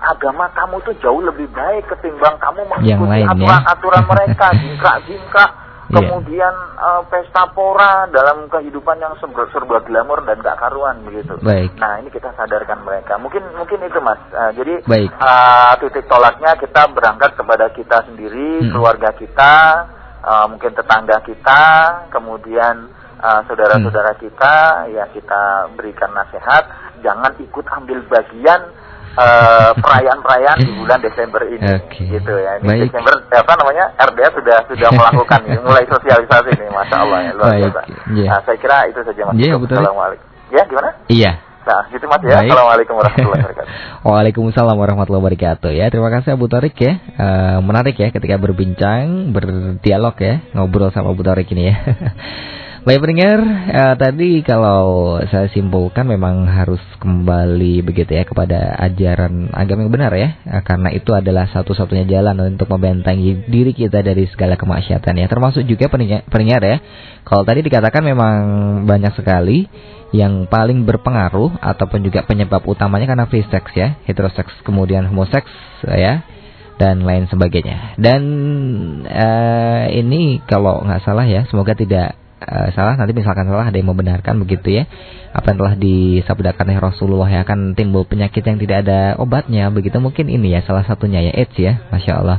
agama kamu tuh jauh lebih baik ketimbang kamu mengikuti ya. aturan-aturan ya. mereka, jingkrak-jingkrak. Kemudian yeah. uh, pesta pora dalam kehidupan yang serba, serba glamor dan gak karuan begitu. Baik. Nah ini kita sadarkan mereka. Mungkin mungkin itu mas. Uh, jadi Baik. Uh, titik tolaknya kita berangkat kepada kita sendiri, hmm. keluarga kita, uh, mungkin tetangga kita, kemudian uh, saudara-saudara hmm. kita, ya kita berikan nasihat, jangan ikut ambil bagian uh, perayaan-perayaan di bulan Desember ini okay. gitu ya. Ini Baik. Desember apa namanya RDA sudah sudah melakukan ini, mulai sosialisasi ini, masya Allah ya luar biasa. Yeah. Nah, saya kira itu saja mas. Yeah, betul. Assalamualaikum. Ya gimana? Iya. Nah, gitu mas ya. Baik. Assalamualaikum warahmatullahi wabarakatuh. Waalaikumsalam warahmatullahi wabarakatuh. Ya, terima kasih Abu Tarik ya. Uh, menarik ya ketika berbincang, berdialog ya, ngobrol sama Abu Tarik ini ya. Baik pendengar, eh, tadi kalau saya simpulkan memang harus kembali begitu ya kepada ajaran agama yang benar ya, eh, karena itu adalah satu-satunya jalan untuk membentengi diri kita dari segala kemaksiatan ya, termasuk juga pendengar ya. Kalau tadi dikatakan memang banyak sekali yang paling berpengaruh ataupun juga penyebab utamanya karena free sex ya, heteroseks kemudian homoseks ya, dan lain sebagainya. Dan uh, ini kalau nggak salah ya, semoga tidak uh, salah nanti misalkan salah ada yang membenarkan begitu ya. Apa yang telah disabdakan oleh Rasulullah yang akan timbul penyakit yang tidak ada obatnya begitu. Mungkin ini ya salah satunya ya AIDS ya Masya Allah.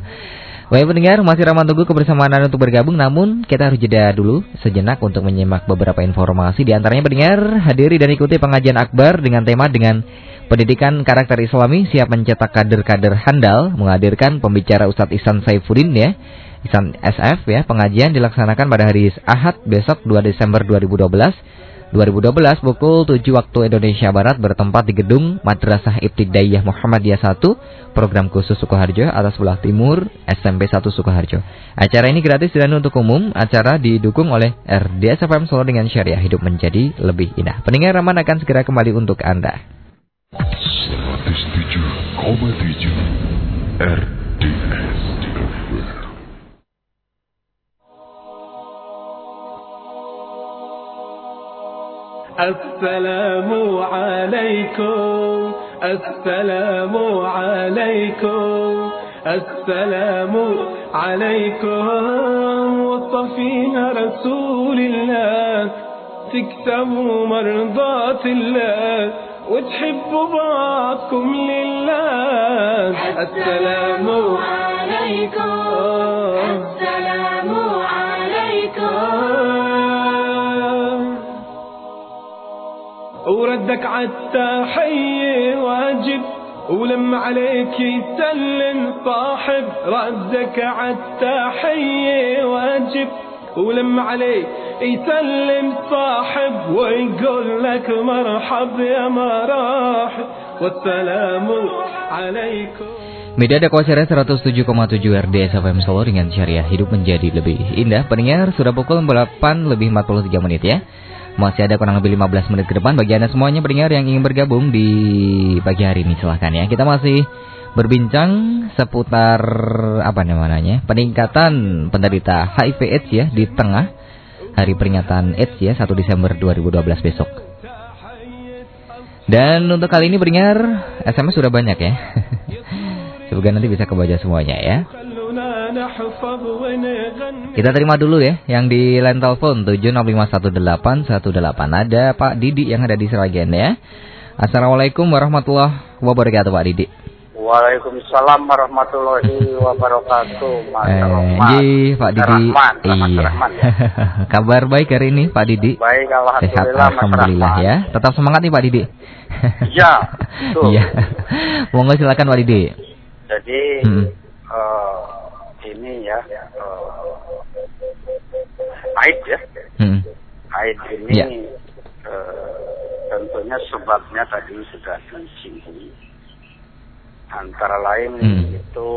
Baik pendengar, masih ramah tunggu kebersamaan Anda untuk bergabung. Namun kita harus jeda dulu sejenak untuk menyimak beberapa informasi. Di antaranya pendengar, hadiri dan ikuti pengajian akbar dengan tema dengan Pendidikan karakter islami siap mencetak kader-kader handal Menghadirkan pembicara Ustadz Ihsan Saifuddin ya Isan SF ya. Pengajian dilaksanakan pada hari Ahad besok 2 Desember 2012. 2012 pukul 7 waktu Indonesia Barat bertempat di gedung Madrasah Ibtidaiyah Muhammadiyah 1 program khusus Sukoharjo atas sebelah timur SMP 1 Sukoharjo. Acara ini gratis dan untuk umum. Acara didukung oleh RDS FM Solo dengan syariah hidup menjadi lebih indah. Pendengar Raman akan segera kembali untuk Anda. 107,7 RDS السلام عليكم السلام عليكم السلام عليكم. وصفيها رسول الله تكسبوا مرضات الله وتحبوا بعضكم لله. السلام عليكم. وردك عالتحية واجب ولما عليك يسلم صاحب ردك عالتحية واجب ولما عليك يسلم صاحب ويقول لك مرحب يا مراحب والسلام عليكم Media Dakwah Syariah 107,7 RDS FM Solo dengan syariah hidup menjadi lebih indah. Pendengar sudah pukul 8 lebih 43 menit ya. Masih ada kurang lebih 15 menit ke depan bagi Anda semuanya pendengar yang ingin bergabung di pagi hari ini silahkan ya. Kita masih berbincang seputar apa namanya peningkatan penderita HIV AIDS ya di tengah hari peringatan AIDS ya 1 Desember 2012 besok. Dan untuk kali ini pendengar SMS sudah banyak ya. Semoga nanti bisa kebaca semuanya ya. Kita terima dulu ya yang di line telepon 76518118 ada Pak Didi yang ada di Seragen ya. Assalamualaikum warahmatullahi wabarakatuh Pak Didi. Waalaikumsalam warahmatullahi wabarakatuh. Mas eh, Pak Didi. Rahman, iya. Rahman, ya. Kabar baik hari ini Pak Didi. Baik, alhamdulillah. Sehat, alhamdulillah ya. Tetap semangat nih Pak Didi. Iya. Iya. Monggo silakan Pak Didi. Jadi hmm. uh, ini ya uh, aib ya. Hmm. Aib ini ya. uh, tentunya sebabnya tadi sudah disinggung antara lain hmm. itu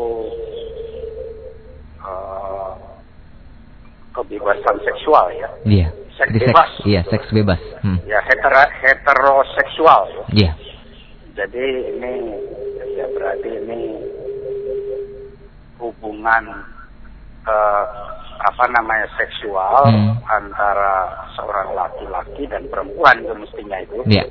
uh, kebebasan seksual ya. Iya. Seks bebas. Seks, iya, seks bebas. Hmm. Ya hetero, heteroseksual ya. Iya. Jadi ini ya berarti ini hubungan uh, apa namanya seksual hmm. antara seorang laki-laki dan perempuan itu mestinya itu. Iya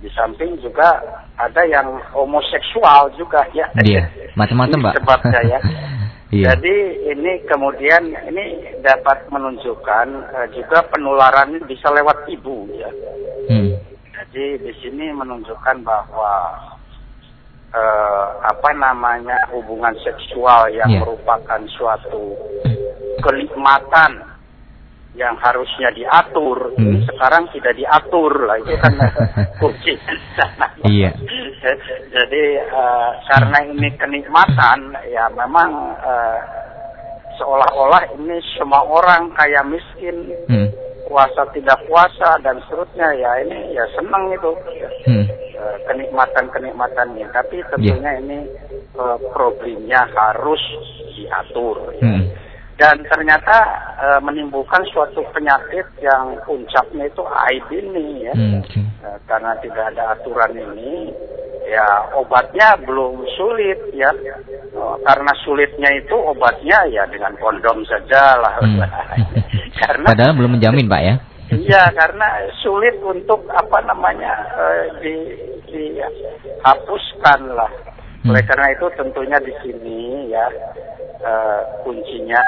di samping juga ada yang homoseksual juga ya. Iya, macam-macam, Mbak. Sebabnya ya. iya. Jadi ini kemudian ini dapat menunjukkan uh, juga penularan bisa lewat ibu ya. Hmm. Jadi di sini menunjukkan bahwa uh, apa namanya hubungan seksual yang yeah. merupakan suatu kenikmatan yang harusnya diatur hmm. sekarang tidak diatur lah itu kan kunci iya jadi uh, karena ini kenikmatan ya memang uh, seolah-olah ini semua orang kaya miskin hmm. Puasa tidak puasa dan seterusnya ya ini ya senang itu hmm. uh, kenikmatan kenikmatannya tapi tentunya yeah. ini uh, problemnya harus diatur ya. hmm dan ternyata e, menimbulkan suatu penyakit yang puncaknya itu aib ini ya hmm, e, karena tidak ada aturan ini ya obatnya belum sulit ya e, karena sulitnya itu obatnya ya dengan kondom saja lah hmm. karena padahal belum menjamin pak ya Iya, karena sulit untuk apa namanya e, di dihapuskan lah. Hmm. Oleh karena itu tentunya di sini ya uh, kuncinya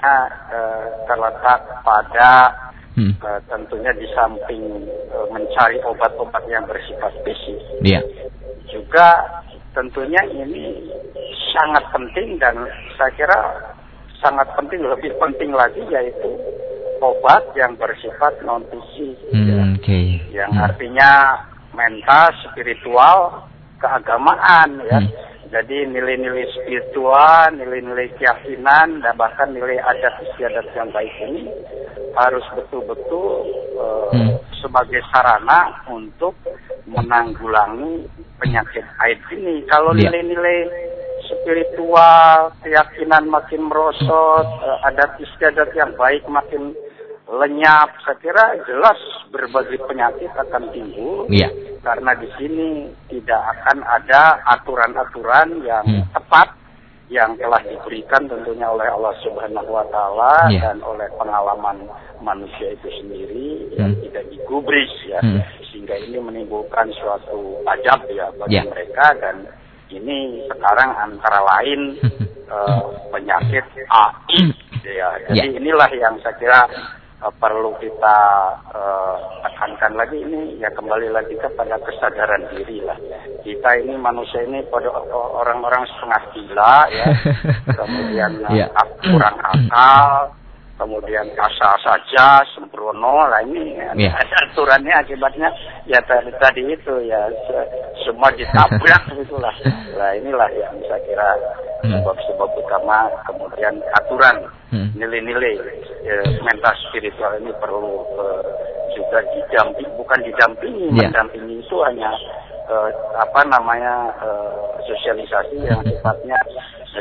uh, terletak pada hmm. uh, tentunya di samping uh, mencari obat-obat yang bersifat fisik, yeah. juga tentunya ini sangat penting dan saya kira sangat penting lebih penting lagi yaitu obat yang bersifat non fisik, hmm, ya, okay. yang hmm. artinya mental, spiritual, keagamaan ya. Hmm jadi nilai-nilai spiritual, nilai-nilai keyakinan, dan bahkan nilai adat istiadat yang baik ini harus betul-betul uh, hmm. sebagai sarana untuk menanggulangi penyakit aib ini. Kalau iya. nilai-nilai spiritual, keyakinan makin merosot, uh, adat istiadat yang baik makin lenyap, saya kira jelas berbagai penyakit akan timbul. Iya. Karena di sini tidak akan ada aturan-aturan yang hmm. tepat yang telah diberikan tentunya oleh Allah Subhanahu wa taala yeah. dan oleh pengalaman manusia itu sendiri hmm. yang tidak digubris ya hmm. sehingga ini menimbulkan suatu ajab ya bagi yeah. mereka dan ini sekarang antara lain uh, penyakit AI ya jadi yeah. inilah yang saya kira uh, perlu kita uh, tekankan lagi ini ya kembali lagi kepada kesadaran diri lah kita ini manusia ini pada orang-orang setengah gila ya kemudian yeah. kurang akal kemudian kasar saja sembrono lah ini yeah. aturannya akibatnya ya tadi, tadi itu ya se semua ditabrak gitulah lah inilah yang saya kira hmm. sebab-sebab utama kemudian aturan hmm. nilai-nilai ya, mental spiritual ini perlu uh, juga didamping bukan didampingi yeah. mendampingi itu hanya uh, apa namanya uh, sosialisasi yang sifatnya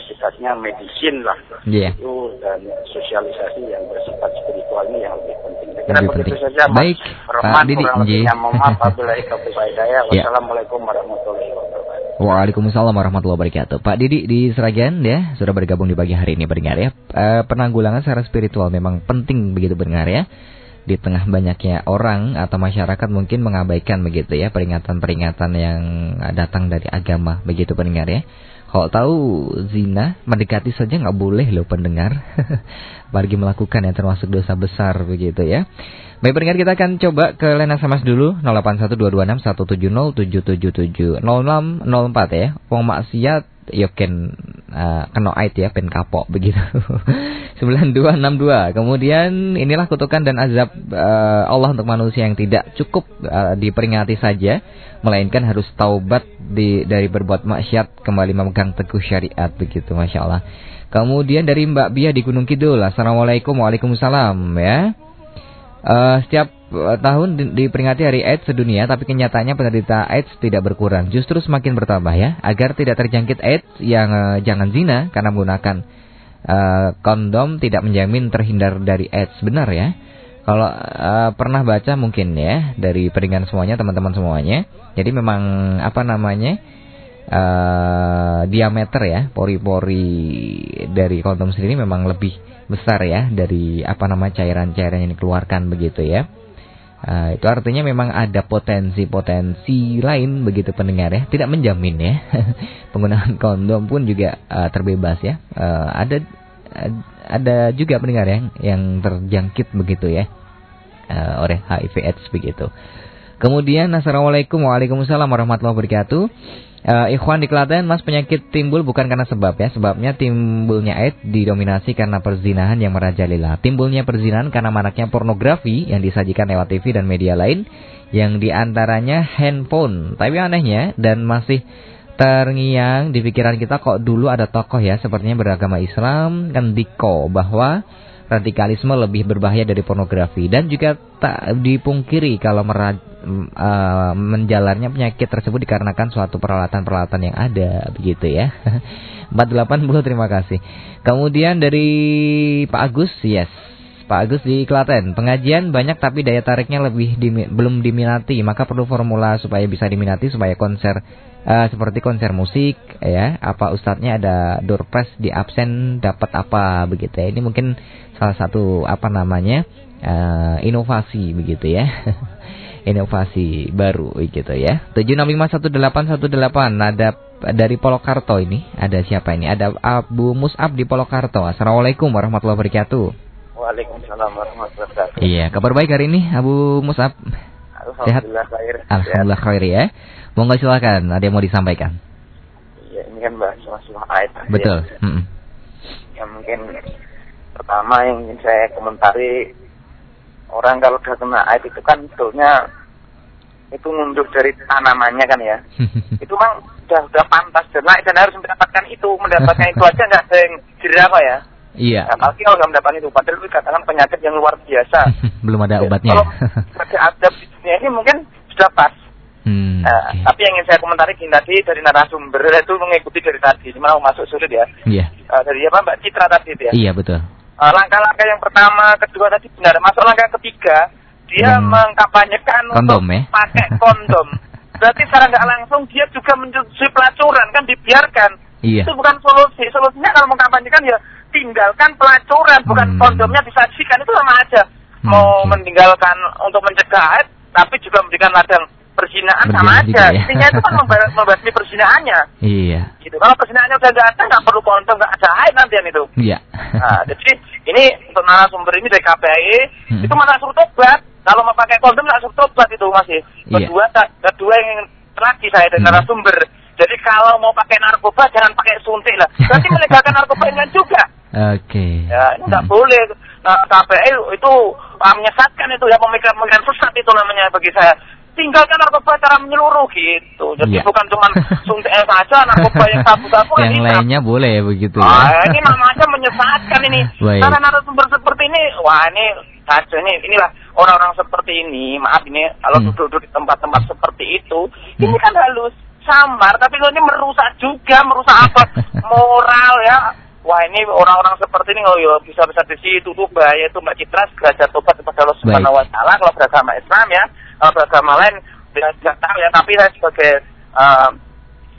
sifatnya medisin lah yeah. itu dan sosialisasi yang bersifat spiritual ini yang lebih penting. Saya kira lebih begitu penting. saja. Baik, Pak Didi. Mohon maaf apabila saya. Wassalamualaikum warahmatullahi wabarakatuh. Waalaikumsalam warahmatullahi wabarakatuh. Pak Didi di Seragen ya sudah bergabung di pagi hari ini berdengar ya. E, penanggulangan secara spiritual memang penting begitu berdengar ya di tengah banyaknya orang atau masyarakat mungkin mengabaikan begitu ya peringatan-peringatan yang datang dari agama begitu pendengar ya. Kalau tahu zina, mendekati saja nggak boleh loh pendengar. Apalagi melakukan yang termasuk dosa besar begitu ya. Baik pendengar kita akan coba ke line SMS dulu 081226170777 0604 ya. Wong maksiat Yoken uh, kena ait ya pen kapok begitu. 9262 kemudian inilah kutukan dan azab uh, Allah untuk manusia yang tidak cukup uh, diperingati saja melainkan harus taubat di, dari berbuat maksiat kembali memegang teguh syariat begitu Masya Allah. Kemudian dari Mbak Bia di Gunung Kidul Assalamualaikum Waalaikumsalam ya. Uh, setiap uh, tahun diperingati Hari AIDS sedunia, tapi kenyataannya penderita AIDS tidak berkurang, justru semakin bertambah ya. Agar tidak terjangkit AIDS, yang uh, jangan zina karena menggunakan uh, kondom tidak menjamin terhindar dari AIDS, benar ya? Kalau uh, pernah baca mungkin ya dari peringatan semuanya teman-teman semuanya. Jadi memang apa namanya? Uh, diameter ya pori-pori dari kondom sendiri memang lebih besar ya dari apa nama cairan-cairan yang dikeluarkan begitu ya. Uh, itu artinya memang ada potensi-potensi lain begitu pendengar ya, tidak menjamin ya. Penggunaan kondom pun juga uh, terbebas ya. Uh, ada ada juga pendengar yang yang terjangkit begitu ya uh, oleh HIV/AIDS begitu. Kemudian Assalamualaikum Waalaikumsalam warahmatullahi wabarakatuh. Uh, ikhwan di Klaten, mas penyakit timbul bukan karena sebab ya. Sebabnya timbulnya AIDS didominasi karena perzinahan yang merajalela. Timbulnya perzinahan karena maraknya pornografi yang disajikan lewat TV dan media lain. Yang di antaranya handphone. Tapi anehnya dan masih terngiang di pikiran kita kok dulu ada tokoh ya sepertinya beragama Islam Kendiko bahwa radikalisme lebih berbahaya dari pornografi dan juga tak dipungkiri kalau meraj, uh, menjalarnya penyakit tersebut dikarenakan suatu peralatan-peralatan yang ada begitu ya. 480 terima kasih. Kemudian dari Pak Agus, yes. Pak Agus di Klaten, pengajian banyak tapi daya tariknya lebih dimi, belum diminati, maka perlu formula supaya bisa diminati supaya konser uh, seperti konser musik ya, apa ustadznya ada door press di absen dapat apa begitu ya. Ini mungkin salah satu apa namanya uh, inovasi begitu ya. inovasi baru gitu ya. 7651818 ada dari Polokarto ini. Ada siapa ini? Ada Abu Mus'ab di Polokarto. Assalamualaikum warahmatullahi wabarakatuh. Waalaikumsalam warahmatullahi wabarakatuh. Iya, kabar baik hari ini Abu Mus'ab? Alhamdulillah Sehat? khair. Alhamdulillah khair ya. Monggo silakan, ada yang mau disampaikan. Iya, ini kan bahas masalah ayat. Betul. Ya. Hmm. ya mungkin pertama yang ingin saya komentari orang kalau sudah kena air itu kan sebetulnya itu mundur dari tanamannya kan ya itu memang sudah sudah pantas dan naik dan harus mendapatkan itu mendapatkan itu aja nggak ada yang jerah ya Iya. Nah, kalau kalau nggak mendapatkan itu, padahal itu katakan penyakit yang luar biasa. Belum ada obatnya. Kalau ada adab di dunia ini mungkin sudah pas. Hmm, nah, okay. Tapi yang ingin saya komentari gini tadi dari narasumber itu mengikuti dari tadi, cuma mau masuk sulit ya. Iya. Yeah. Uh, dari apa Mbak Citra tadi itu ya. Iya betul. Eh, langkah-langkah yang pertama, kedua tadi benar. Masuk langkah ketiga, dia hmm. mengkampanyekan kondom, untuk ya? pakai kondom. Berarti secara nggak langsung dia juga menyetujui pelacuran kan dibiarkan. Iya. Itu bukan solusi. Solusinya kalau mengkampanyekan ya tinggalkan pelacuran, bukan hmm. kondomnya disajikan itu sama aja. Hmm. Mau meninggalkan untuk mencegah tapi juga memberikan ladang perzinaan sama aja. Ya. Intinya itu kan membasmi perzinaannya. Iya. Gitu. Kalau perzinaannya udah nggak ada, nggak perlu kondom, nggak ada air nantian itu. Iya. Nah, jadi ini untuk narasumber ini dari KPI hmm. itu malah suruh tobat. Kalau mau pakai kondom nggak suruh tobat itu masih. Kedua, iya. kedua yang lagi saya dari hmm. narasumber. Jadi kalau mau pakai narkoba jangan pakai suntik lah. Berarti melegalkan narkoba dengan juga. Oke. Okay. Ya, ini nggak hmm. boleh. Nah, KPI itu ah, menyesatkan itu ya pemikiran-pemikiran sesat itu namanya bagi saya tinggalkan narkoba secara menyeluruh gitu. Jadi yeah. bukan cuma suntik saja narkoba yang sabu-sabu yang ini lainnya tak. boleh begitu ya. Ah, ini namanya menyesatkan ini. Baik. Karena narasumber seperti ini, wah ini kacau ini inilah orang-orang seperti ini. Maaf ini kalau hmm. duduk-duduk di tempat-tempat seperti itu, hmm. ini kan halus samar, tapi kalau ini merusak juga, merusak apa moral ya. Wah ini orang-orang seperti ini oh ya bisa bisa di situ tuh bahaya itu Mbak Citra segera tobat kepada Allah Subhanahu Wa Taala kalau beragama Islam ya kalau beragama lain tidak tahu ya tapi saya sebagai uh,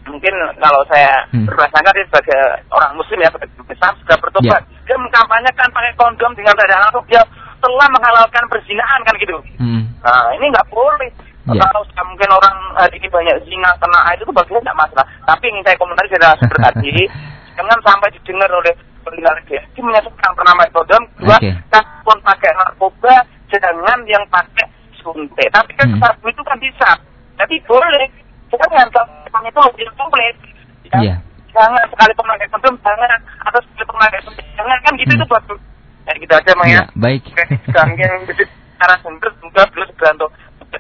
mungkin kalau saya hmm. berprasangka dia sebagai orang muslim ya Islam sudah bertobat yeah. dia mengkampanyekan pakai kondom dengan tidak langsung dia telah menghalalkan perzinahan kan gitu hmm. nah ini nggak boleh Yeah. Kalau mungkin orang hari ini banyak zina kena air itu bagian tidak masalah. Tapi ingin saya komentari sumber tadi, jangan sampai didengar oleh pendengar GSG menyesatkan pernah main kodam. Dua, okay. pun pakai narkoba, jangan yang pakai suntik. Tapi kan hmm. sabu itu kan bisa. Jadi boleh. Jangan kalau itu tidak boleh. Ya. Yeah. Jangan sekali pemakai kondom, jangan. Atau sekali pemakai suntik, jangan. Kan gitu hmm. itu bagus. Ya gitu aja, Maya. Ya, baik. Jangan cara sumber, juga belum berantuk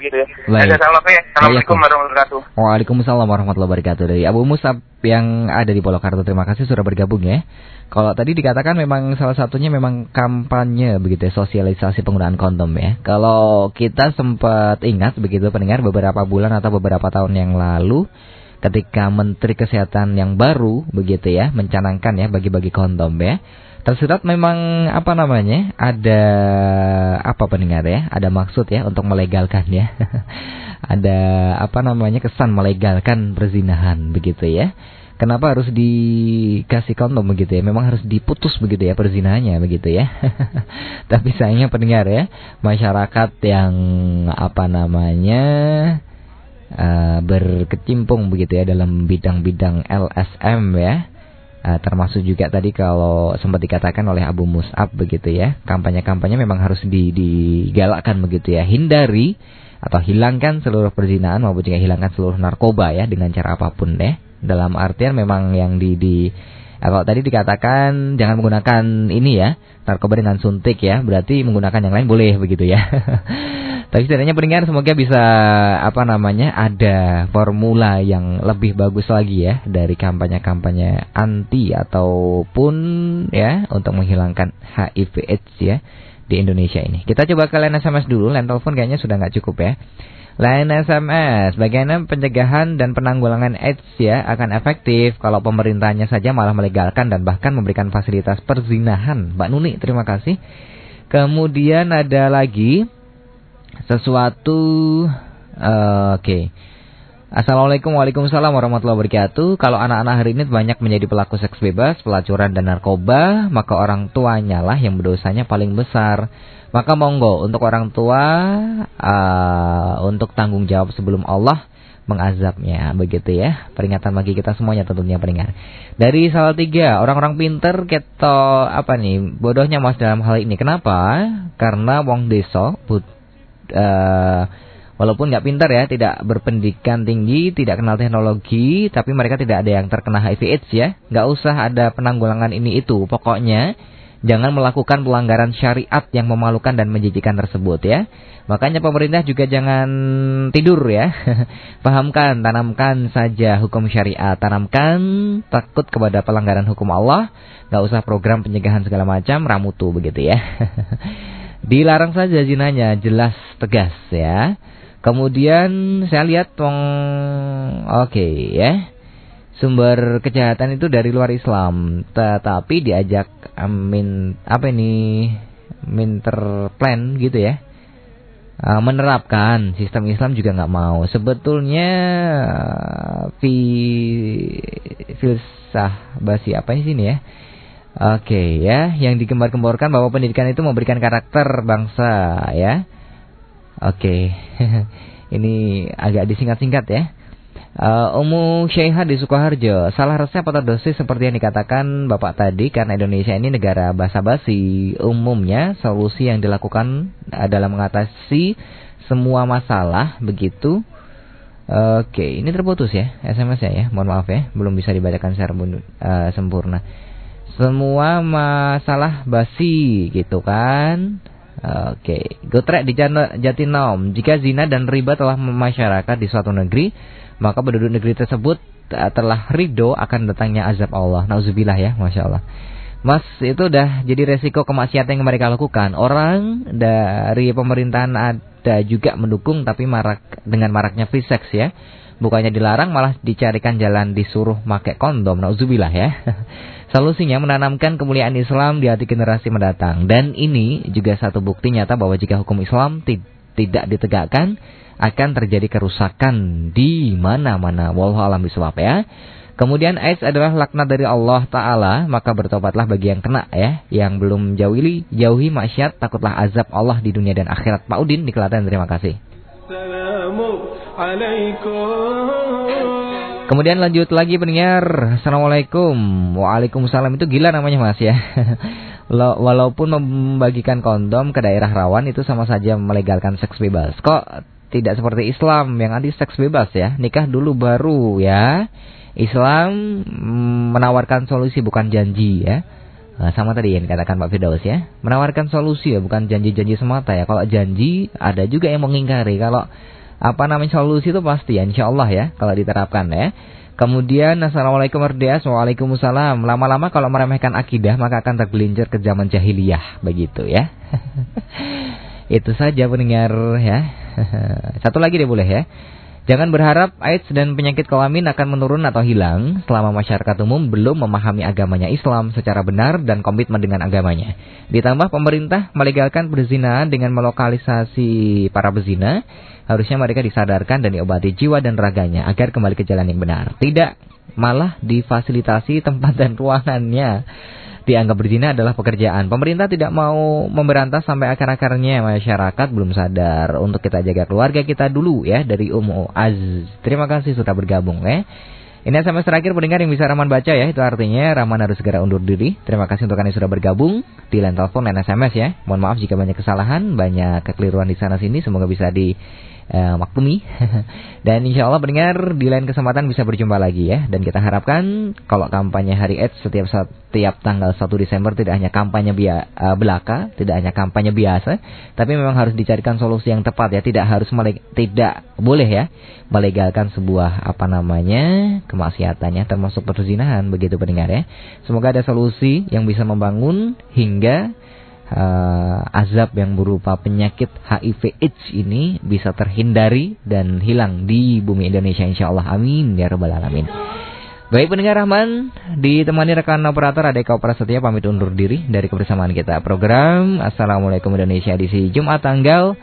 gitu ya. Baik. Assalamualaikum warahmatullahi wabarakatuh. Waalaikumsalam warahmatullahi wabarakatuh. Dari Abu Musab yang ada di Polokarto. Terima kasih sudah bergabung ya. Kalau tadi dikatakan memang salah satunya memang kampanye begitu ya, sosialisasi penggunaan kondom ya. Kalau kita sempat ingat begitu pendengar beberapa bulan atau beberapa tahun yang lalu ketika Menteri Kesehatan yang baru begitu ya mencanangkan ya bagi-bagi kondom ya tersirat memang apa namanya ada apa pendengar ya ada maksud ya untuk melegalkan ya ada apa namanya kesan melegalkan perzinahan begitu ya kenapa harus dikasih kondom begitu ya memang harus diputus begitu ya perzinahannya begitu ya tapi sayangnya pendengar ya masyarakat yang apa namanya uh, berkecimpung begitu ya dalam bidang-bidang LSM ya Uh, termasuk juga tadi kalau sempat dikatakan oleh Abu Mus'ab begitu ya, kampanye-kampanye memang harus di, digalakkan begitu ya. Hindari atau hilangkan seluruh perzinahan maupun juga hilangkan seluruh narkoba ya dengan cara apa pun deh. Dalam artian memang yang di, di uh, kalau tadi dikatakan jangan menggunakan ini ya, narkoba dengan suntik ya, berarti menggunakan yang lain boleh begitu ya. Tapi setidaknya pendengar semoga bisa apa namanya ada formula yang lebih bagus lagi ya dari kampanye-kampanye anti ataupun ya untuk menghilangkan HIV AIDS ya di Indonesia ini. Kita coba ke line SMS dulu, line telepon kayaknya sudah nggak cukup ya. Line SMS, bagaimana pencegahan dan penanggulangan AIDS ya akan efektif kalau pemerintahnya saja malah melegalkan dan bahkan memberikan fasilitas perzinahan. Mbak Nuni, terima kasih. Kemudian ada lagi sesuatu uh, oke. Okay. Assalamualaikum Waalaikumsalam warahmatullahi wabarakatuh Kalau anak-anak hari ini banyak menjadi pelaku seks bebas, pelacuran dan narkoba Maka orang tuanya lah yang berdosanya paling besar Maka monggo untuk orang tua uh, Untuk tanggung jawab sebelum Allah mengazabnya begitu ya peringatan bagi kita semuanya tentunya peringat dari salah tiga orang-orang pinter keto apa nih bodohnya mas dalam hal ini kenapa karena wong deso uh, walaupun nggak pintar ya, tidak berpendidikan tinggi, tidak kenal teknologi, tapi mereka tidak ada yang terkena HIV/AIDS ya. Nggak usah ada penanggulangan ini itu. Pokoknya jangan melakukan pelanggaran syariat yang memalukan dan menjijikan tersebut ya. Makanya pemerintah juga jangan tidur ya. Pahamkan, tanamkan saja hukum syariat. Tanamkan takut kepada pelanggaran hukum Allah. Nggak usah program pencegahan segala macam, ramutu begitu ya. Dilarang saja zinanya, jelas tegas ya. Kemudian saya lihat tong oke okay, ya. Sumber kejahatan itu dari luar Islam, tetapi diajak amin apa ini minterplan gitu ya. Uh, menerapkan sistem Islam juga nggak mau. Sebetulnya fi filsah basi apa ini sini ya? Oke ya, yang digembar-gemborkan bahwa pendidikan itu memberikan karakter bangsa ya. Oke, ini agak disingkat-singkat ya. Uh, Umu Syaiha di Sukoharjo, salah resep atau dosis seperti yang dikatakan Bapak tadi karena Indonesia ini negara basa-basi. Umumnya solusi yang dilakukan adalah mengatasi semua masalah begitu. Oke, okay, ini terputus ya SMS ya ya. Mohon maaf ya, belum bisa dibacakan secara uh, sempurna semua masalah basi gitu kan. Oke, okay. Gotrek di Jatinom. Jika zina dan riba telah memasyarakat di suatu negeri, maka penduduk negeri tersebut eh, telah ridho akan datangnya azab Allah. Nauzubillah ya, masya Allah. Mas, itu udah jadi resiko kemaksiatan yang mereka lakukan. Orang dari pemerintahan ada juga mendukung, tapi marak dengan maraknya free sex ya. Bukannya dilarang, malah dicarikan jalan disuruh pakai kondom. Nauzubillah ya. Solusinya menanamkan kemuliaan Islam di hati generasi mendatang. Dan ini juga satu bukti nyata bahwa jika hukum Islam tidak ditegakkan, akan terjadi kerusakan di mana-mana. Wallahu alam bisawab ya. Kemudian AIDS adalah laknat dari Allah Ta'ala, maka bertobatlah bagi yang kena ya. Yang belum jauhi, jauhi maksiat, takutlah azab Allah di dunia dan akhirat. Pak Udin di Kelatan, terima kasih. Kemudian lanjut lagi pendengar Assalamualaikum Waalaikumsalam itu gila namanya mas ya Walaupun membagikan kondom ke daerah rawan Itu sama saja melegalkan seks bebas Kok tidak seperti Islam yang anti seks bebas ya Nikah dulu baru ya Islam menawarkan solusi bukan janji ya Nah, sama tadi yang dikatakan Pak Firdaus ya. Menawarkan solusi ya, bukan janji-janji semata ya. Kalau janji ada juga yang mengingkari. Kalau apa namanya solusi itu pasti ya, insya Allah ya, kalau diterapkan ya. Kemudian Assalamualaikum warahmatullahi Waalaikumsalam Lama-lama kalau meremehkan akidah Maka akan tergelincir ke zaman jahiliyah Begitu ya Itu saja pendengar ya Satu lagi deh boleh ya Jangan berharap AIDS dan penyakit kelamin akan menurun atau hilang selama masyarakat umum belum memahami agamanya Islam secara benar dan komitmen dengan agamanya. Ditambah pemerintah melegalkan perzinahan dengan melokalisasi para bezina, harusnya mereka disadarkan dan diobati jiwa dan raganya agar kembali ke jalan yang benar. Tidak malah difasilitasi tempat dan ruangannya dianggap berzina adalah pekerjaan. Pemerintah tidak mau memberantas sampai akar-akarnya masyarakat belum sadar untuk kita jaga keluarga kita dulu ya dari Umu Az. Terima kasih sudah bergabung ya. Ini SMS terakhir pendengar yang bisa Rahman baca ya. Itu artinya Rahman harus segera undur diri. Terima kasih untuk kalian sudah bergabung di line telepon dan SMS ya. Mohon maaf jika banyak kesalahan, banyak kekeliruan di sana sini. Semoga bisa di uh, maklumi. dan insya Allah pendengar di lain kesempatan bisa berjumpa lagi ya. Dan kita harapkan kalau kampanye Hari AIDS setiap setiap tanggal 1 Desember tidak hanya kampanye bia, uh, belaka, tidak hanya kampanye biasa, tapi memang harus dicarikan solusi yang tepat ya. Tidak harus tidak boleh ya melegalkan sebuah apa namanya kemaksiatannya termasuk perzinahan begitu pendengar ya. Semoga ada solusi yang bisa membangun hingga uh, azab yang berupa penyakit HIV AIDS ini bisa terhindari dan hilang di bumi Indonesia insya Allah amin ya rabbal alamin Baik pendengar Rahman, ditemani rekan operator Adeka Prasetya pamit undur diri dari kebersamaan kita. Program Assalamualaikum Indonesia edisi Jumat tanggal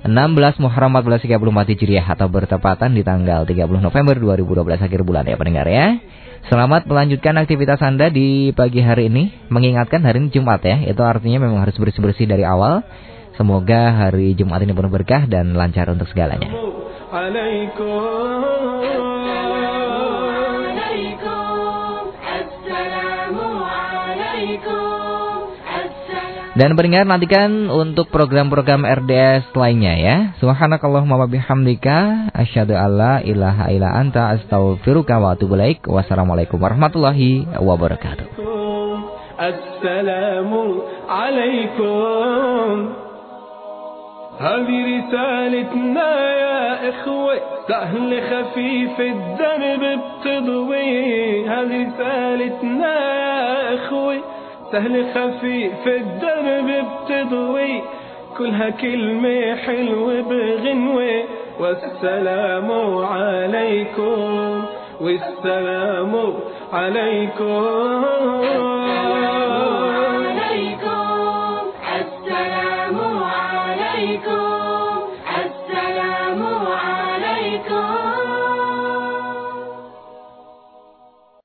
16 Muharram 1434 Hijriah atau bertepatan di tanggal 30 November 2012 akhir bulan ya pendengar ya. Selamat melanjutkan aktivitas Anda di pagi hari ini. Mengingatkan hari ini Jumat ya, itu artinya memang harus bersih-bersih dari awal. Semoga hari Jumat ini penuh berkah dan lancar untuk segalanya. Dan pendengar nantikan untuk program-program RDS lainnya ya. Subhanakallahumma wa bihamdika asyhadu alla ilaha illa anta astaghfiruka wa atubu ilaik. Wassalamualaikum warahmatullahi wabarakatuh. Assalamu alaikum. هذه رسالتنا يا إخوة سهل خفيف الدرب بتضوي هذه رسالتنا يا إخوة سهل خفيف الدرب بتضوي. كلها كلمة حلوة بغنوة. والسلام عليكم والسلام عليكم.